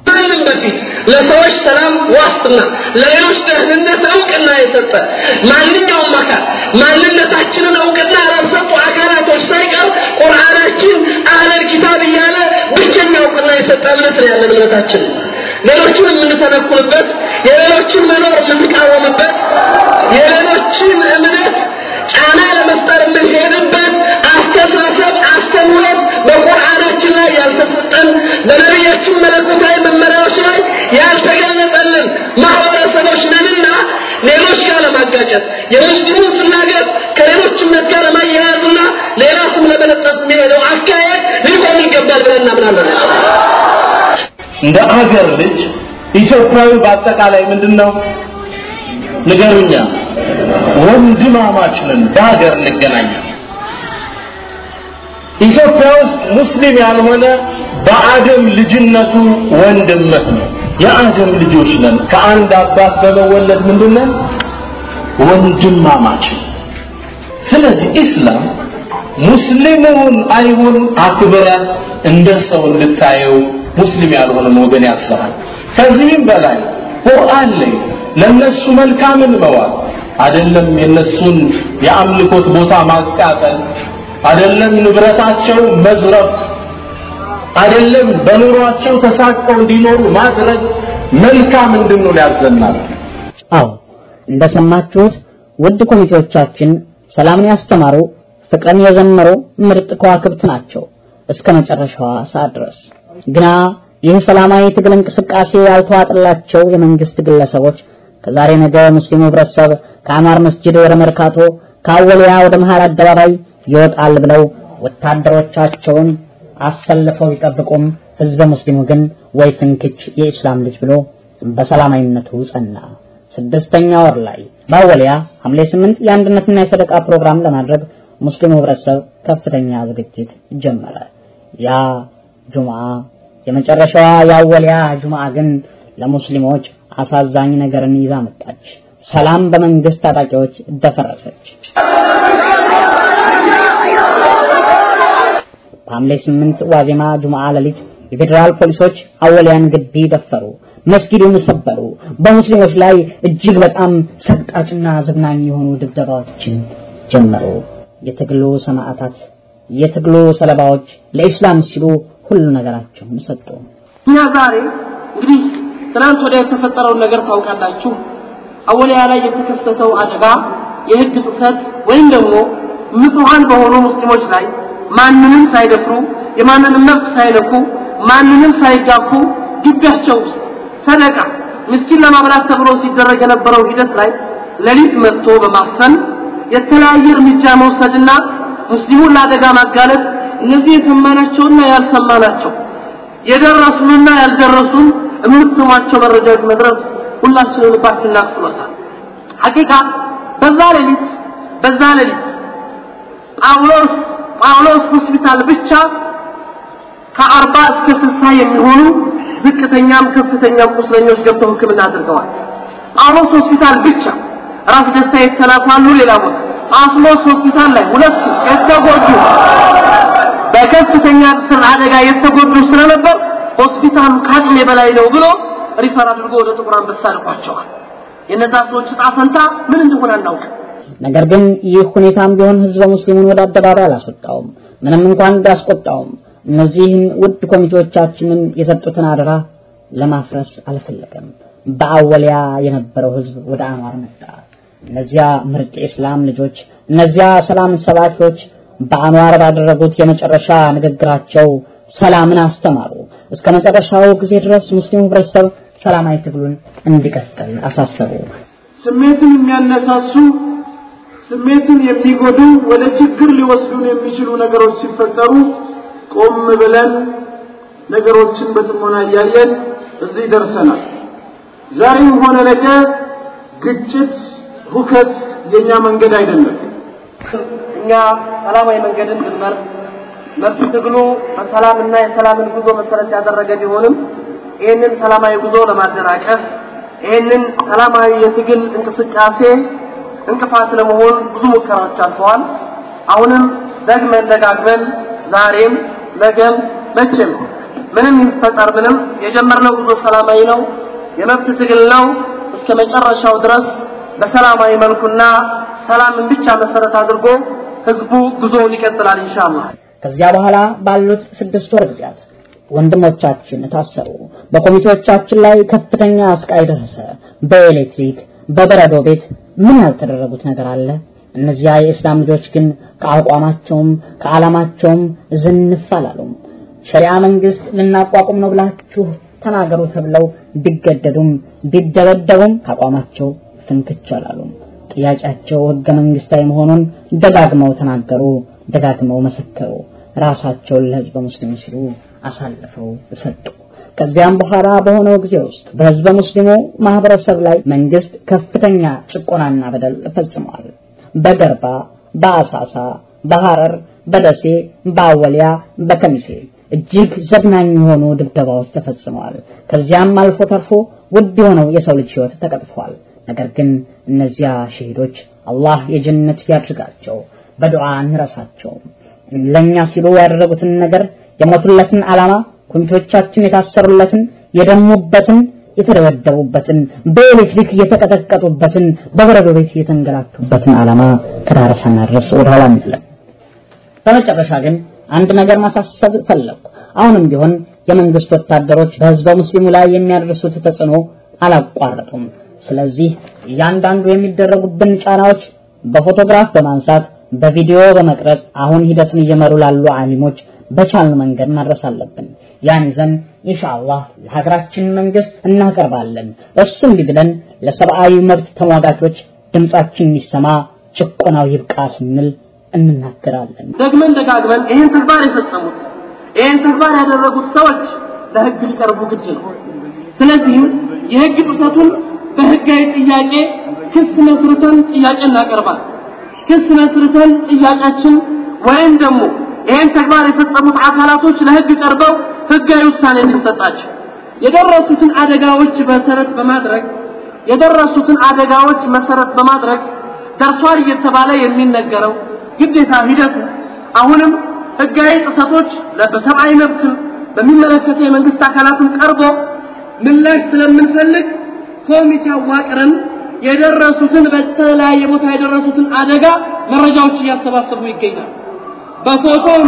ማንም በፊት ለሰዎች ሰላም ዋስትና ለሌሎች ደህንነት እውቅና የሰጠ ማንኛውም አካል ማንነታችንን እውቅና የሰጠ እምነት ነው። ያለን እምነታችን ሌሎችን የምንተነኩልበት የሌሎችን መኖር የምንቃወምበት የሌሎችን እምነት ጫና ለመፍጠር የምንሄድበት አስተሳሰብ አስተምህሮት በቁርአናችን ላይ ያልተሰጠን በነቢያችን መለኮታዊ መመሪያዎች ላይ ያልተገለጸልን ማህበረሰቦች ነንና ሌሎች ጋር ለማጋጨት የሙስሊሙን ፍላጎት ከሌሎች እምነት ጋር ለማያያዝና ሌላ የሚሄደው አካሄድ ሊቆም ይገባል ብለን እናምናለን። እንደ አገር ልጅ ኢትዮጵያዊ በአጠቃላይ ምንድን ነው ንገሩኛ። ወንድማማች ነን በሀገር እንገናኛለን ኢትዮጵያ ውስጥ ሙስሊም ያልሆነ በአደም ልጅነቱ ወንድምህ ነው። የአደም ልጆች ነን። ከአንድ አባት በመወለድ ምንድነው ወንድማማች ስለዚህ ኢስላም ሙስሊሙን አይሁን አክብረ እንደ ሰው እንድታየው ሙስሊም ያልሆነን ወገን ያሰራል። ከዚህም በላይ ቁርአን ላይ ለነሱ መልካምን መዋል አይደለም የነሱን የአምልኮት ቦታ ማቃጠል አይደለም ንብረታቸው መዝረፍ አይደለም በኑሯቸው ተሳቀው እንዲኖሩ ማድረግ መልካም እንድንሆን ያዘናል። አዎ እንደሰማችሁት ውድ ኮሚቴዎቻችን ሰላምን ያስተማሩ ፍቅርን የዘመሩ ምርጥ ከዋክብት ናቸው እስከ መጨረሻዋ ሰዓት ድረስ ግና ይህ ሰላማዊ ትግል እንቅስቃሴ ያልተዋጠላቸው የመንግስት ግለሰቦች ከዛሬ ነገ ሙስሊሙ ህብረተሰብ ከአማር መስጂድ ወደ መርካቶ ከአወሊያ ወደ መሃል አደባባይ ይወጣል ብለው ወታደሮቻቸውን አሰልፈው ቢጠብቁም ህዝበ ሙስሊሙ ግን ወይ ፍንክች የኢስላም ልጅ ብሎ በሰላማዊነቱ ጸና። ስድስተኛ ወር ላይ በአወሊያ ሐምሌ ስምንት የአንድነትና የሰደቃ ፕሮግራም ለማድረግ ሙስሊሙ ህብረተሰብ ከፍተኛ ዝግጅት ጀመረ። ያ ጁምዓ የመጨረሻዋ የአወሊያ ጁምዓ ግን ለሙስሊሞች አሳዛኝ ነገርን ይዛ መጣች። ሰላም በመንግስት ታጣቂዎች ደፈረሰች። በሐምሌ ስምንት ዋዜማ ጁምዓ ሌሊት የፌዴራል ፖሊሶች አወሊያን ግቢ ደፈሩ፣ መስጊዱን ሰበሩ። በሙስሊሞች ላይ እጅግ በጣም ሰቅጣጭና ዘግናኝ የሆኑ ድብደባዎችን ጀመሩ። የትግሉ ሰማዕታት፣ የትግሉ ሰለባዎች ለኢስላም ሲሉ ሁሉ ነገራቸውን ሰጡ። እኛ ዛሬ እንግዲህ ትናንት ወዲያ የተፈጠረውን ነገር ታውቃላችሁ። አወሊያ ላይ የተከሰተው አደጋ የህግ ጥሰት ወይም ደግሞ ንጹሐን በሆኑ ሙስሊሞች ላይ ማንንም ሳይደፍሩ የማንንም መብት ሳይነኩ ማንንም ሳይጋፉ ግቢያቸው ውስጥ ሰደቃ ምስኪን ለማብላት ተብሎ ሲደረግ የነበረው ሂደት ላይ ሌሊት መጥቶ በማፈን የተለያየ እርምጃ መውሰድና ሙስሊሙን ለአደጋ ማጋለጥ እነዚህ የሰማናቸውና ያልሰማናቸው የደረሱንና ያልደረሱን የምትሰሟቸው መረጃዎች መድረስ ሁላችንን ልባችን ናቅፍሎታል። ሐቂቃ በዛ ሌሊት በዛ ሌሊት ጳውሎስ ጳውሎስ ሆስፒታል ብቻ ከአርባ እስከ ስልሳ የሚሆኑ ዝቅተኛም ከፍተኛም ቁስለኞች ገብተው ሕክምና አድርገዋል። ጳውሎስ ሆስፒታል ብቻ ራስ ደስታ የተላኩ አሉ ሌላ ቦታ ጳውሎስ ሆስፒታል ላይ ሁለቱ የተጎዱ በከፍተኛ ስር አደጋ የተጎዱ ስለነበር ሆስፒታሉ ከአቅሜ በላይ ነው ብሎ refer አድርጎ ወደ ጥቁር አንበሳ ልኳቸዋል። የነዛ ሰዎች ዕጣ ምን እንደሆነ አናውቅም። ነገር ግን ይህ ሁኔታም ቢሆን ህዝበ ሙስሊሙን ወደ አደባባይ አላስወጣውም። ምንም እንኳን ቢያስቆጣውም እነዚህን ውድ ኮሚቴዎቻችንን የሰጡትን አደራ ለማፍረስ አልፈለገም። በአወሊያ የነበረው ህዝብ ወደ አንዋር መጣ። እነዚያ ምርጥ የእስላም ልጆች፣ እነዚያ ሰላም ሰባኪዎች በአንዋር ባደረጉት የመጨረሻ ንግግራቸው ሰላምን አስተማሩ። እስከ መጨረሻው ጊዜ ድረስ ሙስሊሙ ህብረተሰብ ሰላማዊ ትግሉን እንዲቀጥል አሳሰቡ። ስሜትን የሚያነሳሱ ስሜትን የሚጎዱ ወደ ችግር ሊወስዱን የሚችሉ ነገሮች ሲፈጠሩ ቆም ብለን ነገሮችን በጥሞና እያየን እዚህ ደርሰናል። ዛሬም ሆነ ነገ ግጭት፣ ሁከት የኛ መንገድ አይደለም። እኛ ሰላማዊ መንገድን ብንመርጥ መብት ትግሉ በሰላምና የሰላምን ጉዞ መሰረት ያደረገ ቢሆንም ይህንን ሰላማዊ ጉዞ ለማደናቀፍ ይህንን ሰላማዊ የትግል እንቅስቃሴ እንቅፋት ለመሆን ብዙ ሙከራዎች አልፈዋል። አሁንም ደግመን ደጋግመን ዛሬም ነገም መቼም ምንም ይፈጠር ምንም የጀመርነው ጉዞ ሰላማዊ ነው የመብት ትግል ነው እስከ መጨረሻው ድረስ በሰላማዊ መልኩና ሰላምን ብቻ መሰረት አድርጎ ህዝቡ ጉዞውን ይቀጥላል ኢንሻአላህ ከዚያ በኋላ ባሉት ስድስት ወር ጊዜያት ወንድሞቻችን ታሰሩ። በኮሚቴዎቻችን ላይ ከፍተኛ ስቃይ ደረሰ። በኤሌክትሪክ በበረዶ ቤት ምን ያልተደረጉት ነገር አለ? እነዚያ የእስላም ልጆች ግን ከአቋማቸውም ከዓላማቸውም ዝንፍ አላሉም። ሸሪዓ መንግስት ልናቋቁም ነው ብላችሁ ተናገሩ ተብለው ቢገደዱም ቢደበደቡም ከአቋማቸው ፍንክች አላሉም። ጥያቄያቸው ህገ መንግስታዊ መሆኑን ደጋግመው ተናገሩ፣ ደጋግመው መሰከሩ። ራሳቸውን ለህዝበ ሙስሊም ሲሉ አሳልፈው ሰጡ። ከዚያም በኋላ በሆነው ጊዜ ውስጥ በህዝበ ሙስሊሙ ማህበረሰብ ላይ መንግስት ከፍተኛ ጭቆናና በደል ፈጽሟል። በገርባ፣ በአሳሳ፣ በሐረር፣ በደሴ፣ በአወሊያ፣ በከሚሴ እጅግ ዘግናኝ የሆኑ ድብደባዎች ተፈጽመዋል። ከዚያም አልፎ ተርፎ ውድ የሆነው የሰው ልጅ ህይወት ተቀጥፏል። ነገር ግን እነዚያ ሸሂዶች አላህ የጀነት ያድርጋቸው፣ በዱዓ እንረሳቸው። ለኛ ሲሉ ያደረጉትን ነገር የሞቱለትን ዓላማ ኮሚቴዎቻችን የታሰሩለትን የደሙበትን የተደበደቡበትን በኤሌክትሪክ የተቀጠቀጡበትን በበረዶ ቤት የተንገላቱበትን ዓላማ ከዳር ሳናደርስ ወደ ኋላ አንልም። በመጨረሻ ግን አንድ ነገር ማሳሰብ ፈለግኩ። አሁንም ቢሆን የመንግስት ወታደሮች በህዝበ ሙስሊሙ ላይ የሚያደርሱት ተጽዕኖ አላቋረጡም። ስለዚህ እያንዳንዱ የሚደረጉብን ጫናዎች በፎቶግራፍ በማንሳት በቪዲዮ በመቅረጽ አሁን ሂደቱን እየመሩ ላሉ አሊሞች በቻልን መንገድ ማድረስ አለብን። ያን ይዘን ኢንሻአላህ ለሀገራችን መንግስት እናቀርባለን። እሱም ቢብለን ለሰብአዊ መብት ተሟጋቾች ድምጻችን ይሰማ፣ ጭቆናው ይብቃ ስንል እንናገራለን። ደግመን ደጋግመን ይህን ተግባር የፈጸሙት ይህን ተግባር ያደረጉት ሰዎች ለህግ ሊቀርቡ ግድ ነው። ስለዚህም የህግ ጥሰቱን በህጋዊ ጥያቄ ክስ መስርተን ጥያቄ እናቀርባል። ክስ መስርተን ጥያቄያችን ወይም ደግሞ ይህን ተግባር የፈጸሙት አካላቶች ለህግ ቀርበው ህጋዊ ውሳኔ እንዲሰጣቸው የደረሱትን አደጋዎች መሰረት በማድረግ የደረሱትን አደጋዎች መሰረት በማድረግ ደርሷል እየተባለ የሚነገረው ግዴታ ሂደቱ አሁንም ህጋዊ ጥሰቶች በሰብአዊ መብት በሚመለከተው የመንግስት አካላትም ቀርቦ ምላሽ ስለምንፈልግ ኮሚቴ አዋቅረን የደረሱትን በተለያየ ቦታ የደረሱትን አደጋ መረጃዎች እያሰባሰቡ ይገኛል። በፎቶም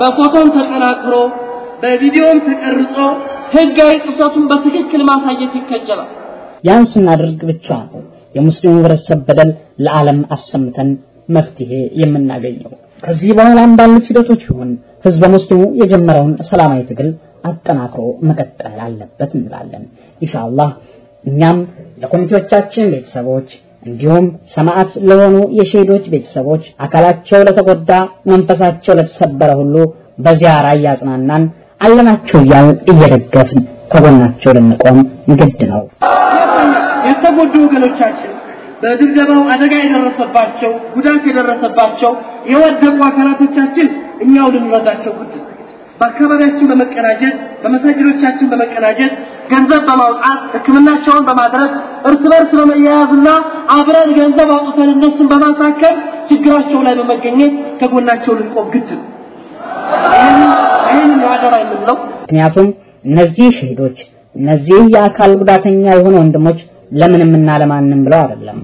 በፎቶም ተጠናክሮ በቪዲዮም ተቀርጾ ህጋዊ ጥሰቱን በትክክል ማሳየት ይከጀላል። ያን ስናደርግ ብቻ ነው የሙስሊሙ ህብረተሰብ በደል ለዓለም አሰምተን መፍትሄ የምናገኘው። ከዚህ በኋላም ባሉት ሂደቶች ይሁን ህዝበ ሙስሊሙ የጀመረውን ሰላማዊ ትግል አጠናክሮ መቀጠል አለበት እንላለን። ኢንሻአላህ እኛም ለኮሚቴዎቻችን ቤተሰቦች እንዲሁም ሰማዕት ለሆኑ የሸሂዶች ቤተሰቦች አካላቸው ለተጎዳ መንፈሳቸው ለተሰበረ ሁሉ በዚያራ እያጽናናን አለናቸው እያልን እየደገፍን ከጎናቸው ልንቆም ግድ ነው። የተጎዱ ወገኖቻችን በድብደባው አደጋ የደረሰባቸው ጉዳት የደረሰባቸው የወደቁ አካላቶቻችን እኛው ልንረዳቸው ግድ ነው። በአካባቢያችን በመቀናጀት በመሳጅዶቻችን በመቀናጀት ገንዘብ በማውጣት ሕክምናቸውን በማድረግ እርስ በርስ በመያያዝና አብረን ገንዘብ አውጥተን እነሱን በማሳከም ችግራቸው ላይ በመገኘት ከጎናቸው ልንቆም ግድ ነው። ይህንን ነው አደራ የምንለው። ምክንያቱም እነዚህ ሸሂዶች እነዚህ የአካል ጉዳተኛ የሆኑ ወንድሞች ለምንምና ለማንም ብለው አይደለም።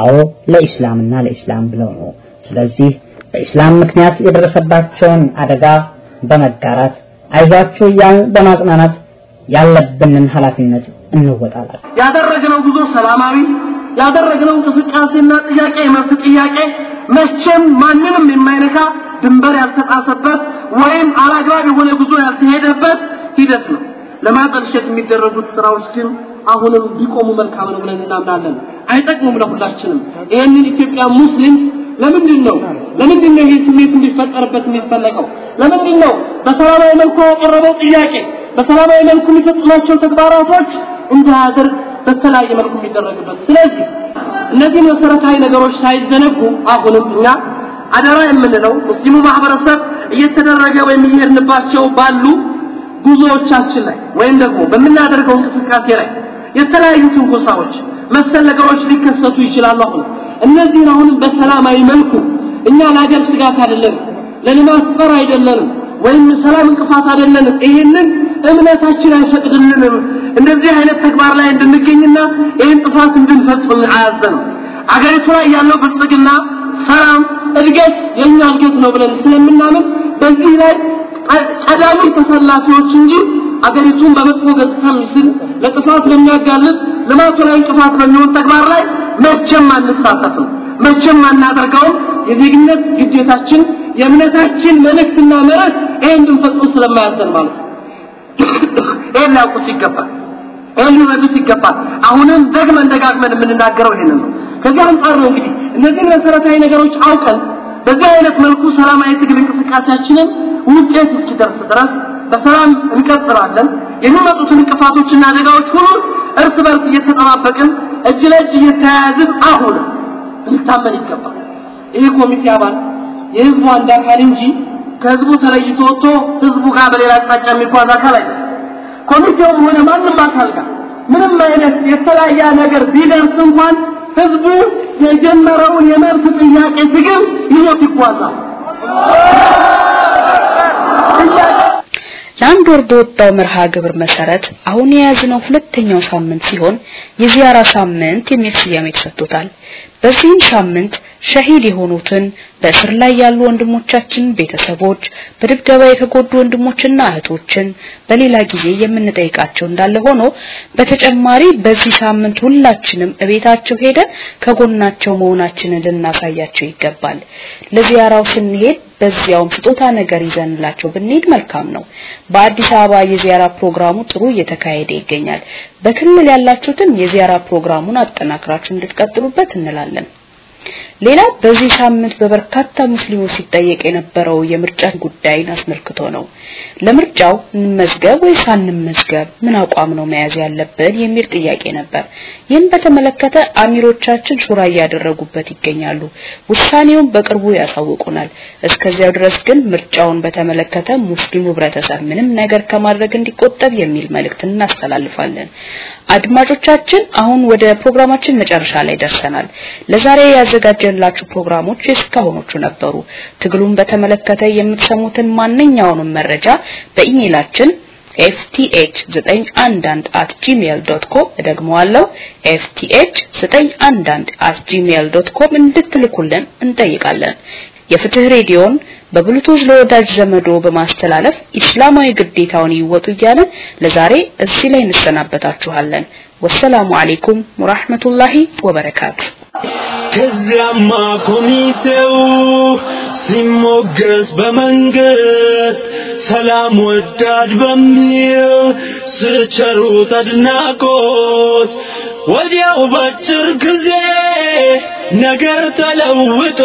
አዎ ለኢስላምና ለኢስላም ብለው ነው። ስለዚህ በኢስላም ምክንያት የደረሰባቸውን አደጋ በመጋራት አይዟችሁ እያልን በማጽናናት ያለብንን ኃላፊነት እንወጣለን። ያደረግነው ጉዞ ሰላማዊ ያደረግነው እንቅስቃሴና ጥያቄ የመብት ጥያቄ መቼም ማንንም የማይነካ ድንበር ያልተጣሰበት ወይም አላግባብ የሆነ ጉዞ ያልተሄደበት ሂደት ነው። ለማጠልሸት የሚደረጉት ስራዎች ግን አሁንም ቢቆሙ መልካም ነው ብለን እናምናለን። አይጠቅሙም ለሁላችንም። ይህንን ኢትዮጵያ ሙስሊም ለምንድን ነው ለምንድን ነው ይህ ስሜት እንዲፈጠርበት የሚፈለገው? ለምንድን ነው በሰላማዊ መልኩ ያቀረበው ጥያቄ በሰላማዊ መልኩ የሚፈጽማቸው ተግባራቶች እንዳያደርግ በተለያየ መልኩ የሚደረግበት? ስለዚህ እነዚህ መሰረታዊ ነገሮች ሳይዘነጉ አሁንም እኛ አደራ የምንለው ሙስሊሙ ማህበረሰብ እየተደረገ ወይም እየሄድንባቸው ባሉ ጉዞዎቻችን ላይ ወይም ደግሞ በምናደርገው እንቅስቃሴ ላይ የተለያዩ ትንኮሳዎች መሰል ነገሮች ሊከሰቱ ይችላሉ። አሁን እነዚህን አሁንም በሰላማዊ መልኩ እኛ ለሀገር ስጋት አይደለንም፣ ለልማት ጸር አይደለንም፣ ወይም ሰላም እንቅፋት አይደለንም። ይህንን እምነታችን አይፈቅድልንም እንደዚህ አይነት ተግባር ላይ እንድንገኝና ይህን ጥፋት እንድንፈጽም አያዘንም አገሪቱ ላይ ያለው ብልጽግና ሰላም እድገት የኛ እድገት ነው ብለን ስለምናምን በዚህ ላይ ቀዳሚ ተሰላፊዎች እንጂ አገሪቱን በመጥፎ ገጽታ ለጥፋት በሚያጋልጥ ልማቱ ላይ እንቅፋት በሚሆን ተግባር ላይ መቼም አንሳተፍም መቼም አናደርገውም። የዜግነት ግዴታችን የእምነታችን መልእክትና መርህ ይሄን እንድንፈጽም ስለማያዘን ማለት ነው። ይሄን ሊያውቁት ይገባል ይሄን ሊረዱት ይገባል። አሁንም ደግመን ደጋግመን የምንናገረው ይሄንን ነው። ከዚህ አንጻር ነው እንግዲህ እነዚህን መሰረታዊ ነገሮች አውቀን በዚህ አይነት መልኩ ሰላማዊ ትግል እንቅስቃሴያችንን ውጤት እስኪደርስ ድረስ በሰላም እንቀጥላለን። የሚመጡትን እንቅፋቶችና አደጋዎች ሁሉ እርስ በርስ እየተጠባበቅን እጅ ለእጅ እየተያያዝን አሁን ልታመን ይገባል። ይህ ኮሚቴ አባል የህዝቡ አንድ አካል እንጂ ከህዝቡ ተለይቶ ወጥቶ ህዝቡ ጋር በሌላ አቅጣጫ የሚጓዝ አካል አይደለም። ኮሚቴውም ሆነ ማንም አካል ጋር ምንም አይነት የተለያየ ነገር ቢደርስ እንኳን ህዝቡ የጀመረውን የመብት ጥያቄ ትግል ይዞት ይጓዛል ለአንድ ወር በወጣው መርሃ ግብር መሰረት አሁን የያዝነው ሁለተኛው ሳምንት ሲሆን የዚያራ ሳምንት የሚል ስያሜ ተሰጥቶታል። በዚህም ሳምንት ሸሂድ የሆኑትን በእስር ላይ ያሉ ወንድሞቻችን ቤተሰቦች፣ በድብደባ የተጎዱ ወንድሞችና እህቶችን በሌላ ጊዜ የምንጠይቃቸው እንዳለ ሆኖ በተጨማሪ በዚህ ሳምንት ሁላችንም እቤታቸው ሄደን ከጎናቸው መሆናችንን ልናሳያቸው ይገባል። ለዚያራው ስንሄድ በዚያውም ስጦታ ነገር ይዘንላቸው ብንሄድ መልካም ነው። በአዲስ አበባ የዚያራ ፕሮግራሙ ጥሩ እየተካሄደ ይገኛል። በክልል ያላችሁትም የዚያራ ፕሮግራሙን አጠናክራችሁ እንድትቀጥሉበት እንላለን። ሌላ በዚህ ሳምንት በበርካታ ሙስሊሞች ሲጠየቅ የነበረው የምርጫ ጉዳይን አስመልክቶ ነው። ለምርጫው እንመዝገብ ወይስ አንመዝገብ፣ ምን አቋም ነው መያዝ ያለብን የሚል ጥያቄ ነበር። ይህን በተመለከተ አሚሮቻችን ሹራ እያደረጉበት ይገኛሉ። ውሳኔውን በቅርቡ ያሳውቁናል። እስከዚያው ድረስ ግን ምርጫውን በተመለከተ ሙስሊሙ ህብረተሰብ ምንም ነገር ከማድረግ እንዲቆጠብ የሚል መልእክት እናስተላልፋለን። አድማጮቻችን አሁን ወደ ፕሮግራማችን መጨረሻ ላይ ደርሰናል። ለዛሬ ያዘጋጀንላችሁ ፕሮግራሞች የእስካሁኖቹ ነበሩ። ትግሉን በተመለከተ የምትሰሙትን ማንኛውንም መረጃ በኢሜይላችን fth911@gmail.com እደግመዋለሁ fth911@gmail.com እንድትልኩልን እንጠይቃለን። የፍትህ ሬዲዮን በብሉቱዝ ለወዳጅ ዘመዶ በማስተላለፍ ኢስላማዊ ግዴታውን ይወጡ እያለን ለዛሬ እዚህ ላይ እንሰናበታችኋለን። ወሰላሙ አለይኩም ወራህመቱላሂ ወበረካቱ። ከዚያማ ኮሚቴው ሲሞገስ በመንግስት ሰላም ወዳድ በሚል ስቸሩት አድናቆት ወዲያው በአጭር ጊዜ ነገር ተለውጦ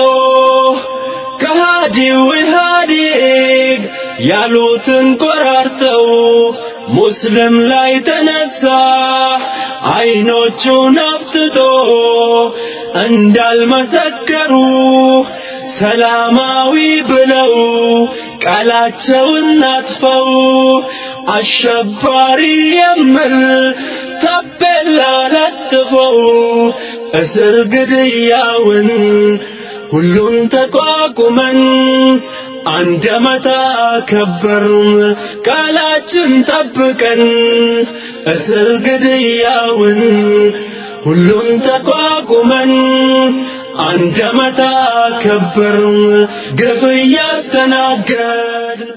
ከሃዲው ኢህአዴግ ያሉትን ቆራርጠው ሙስሊም ላይ ተነሳ አይኖቹን አፍጥጦ እንዳልመሰከሩ ሰላማዊ ብለው ቃላቸውን አጥፈው አሸባሪ የምል ታፔላ ለጥፈው እስር ግድያውን ሁሉን ተቋቁመን አንድ አመት አከበርን ቃላችን ጠብቀን እስር ግድያውን ሁሉን ተቋቁመን አንድ አመት አከበርን ግፍ እያስተናገድን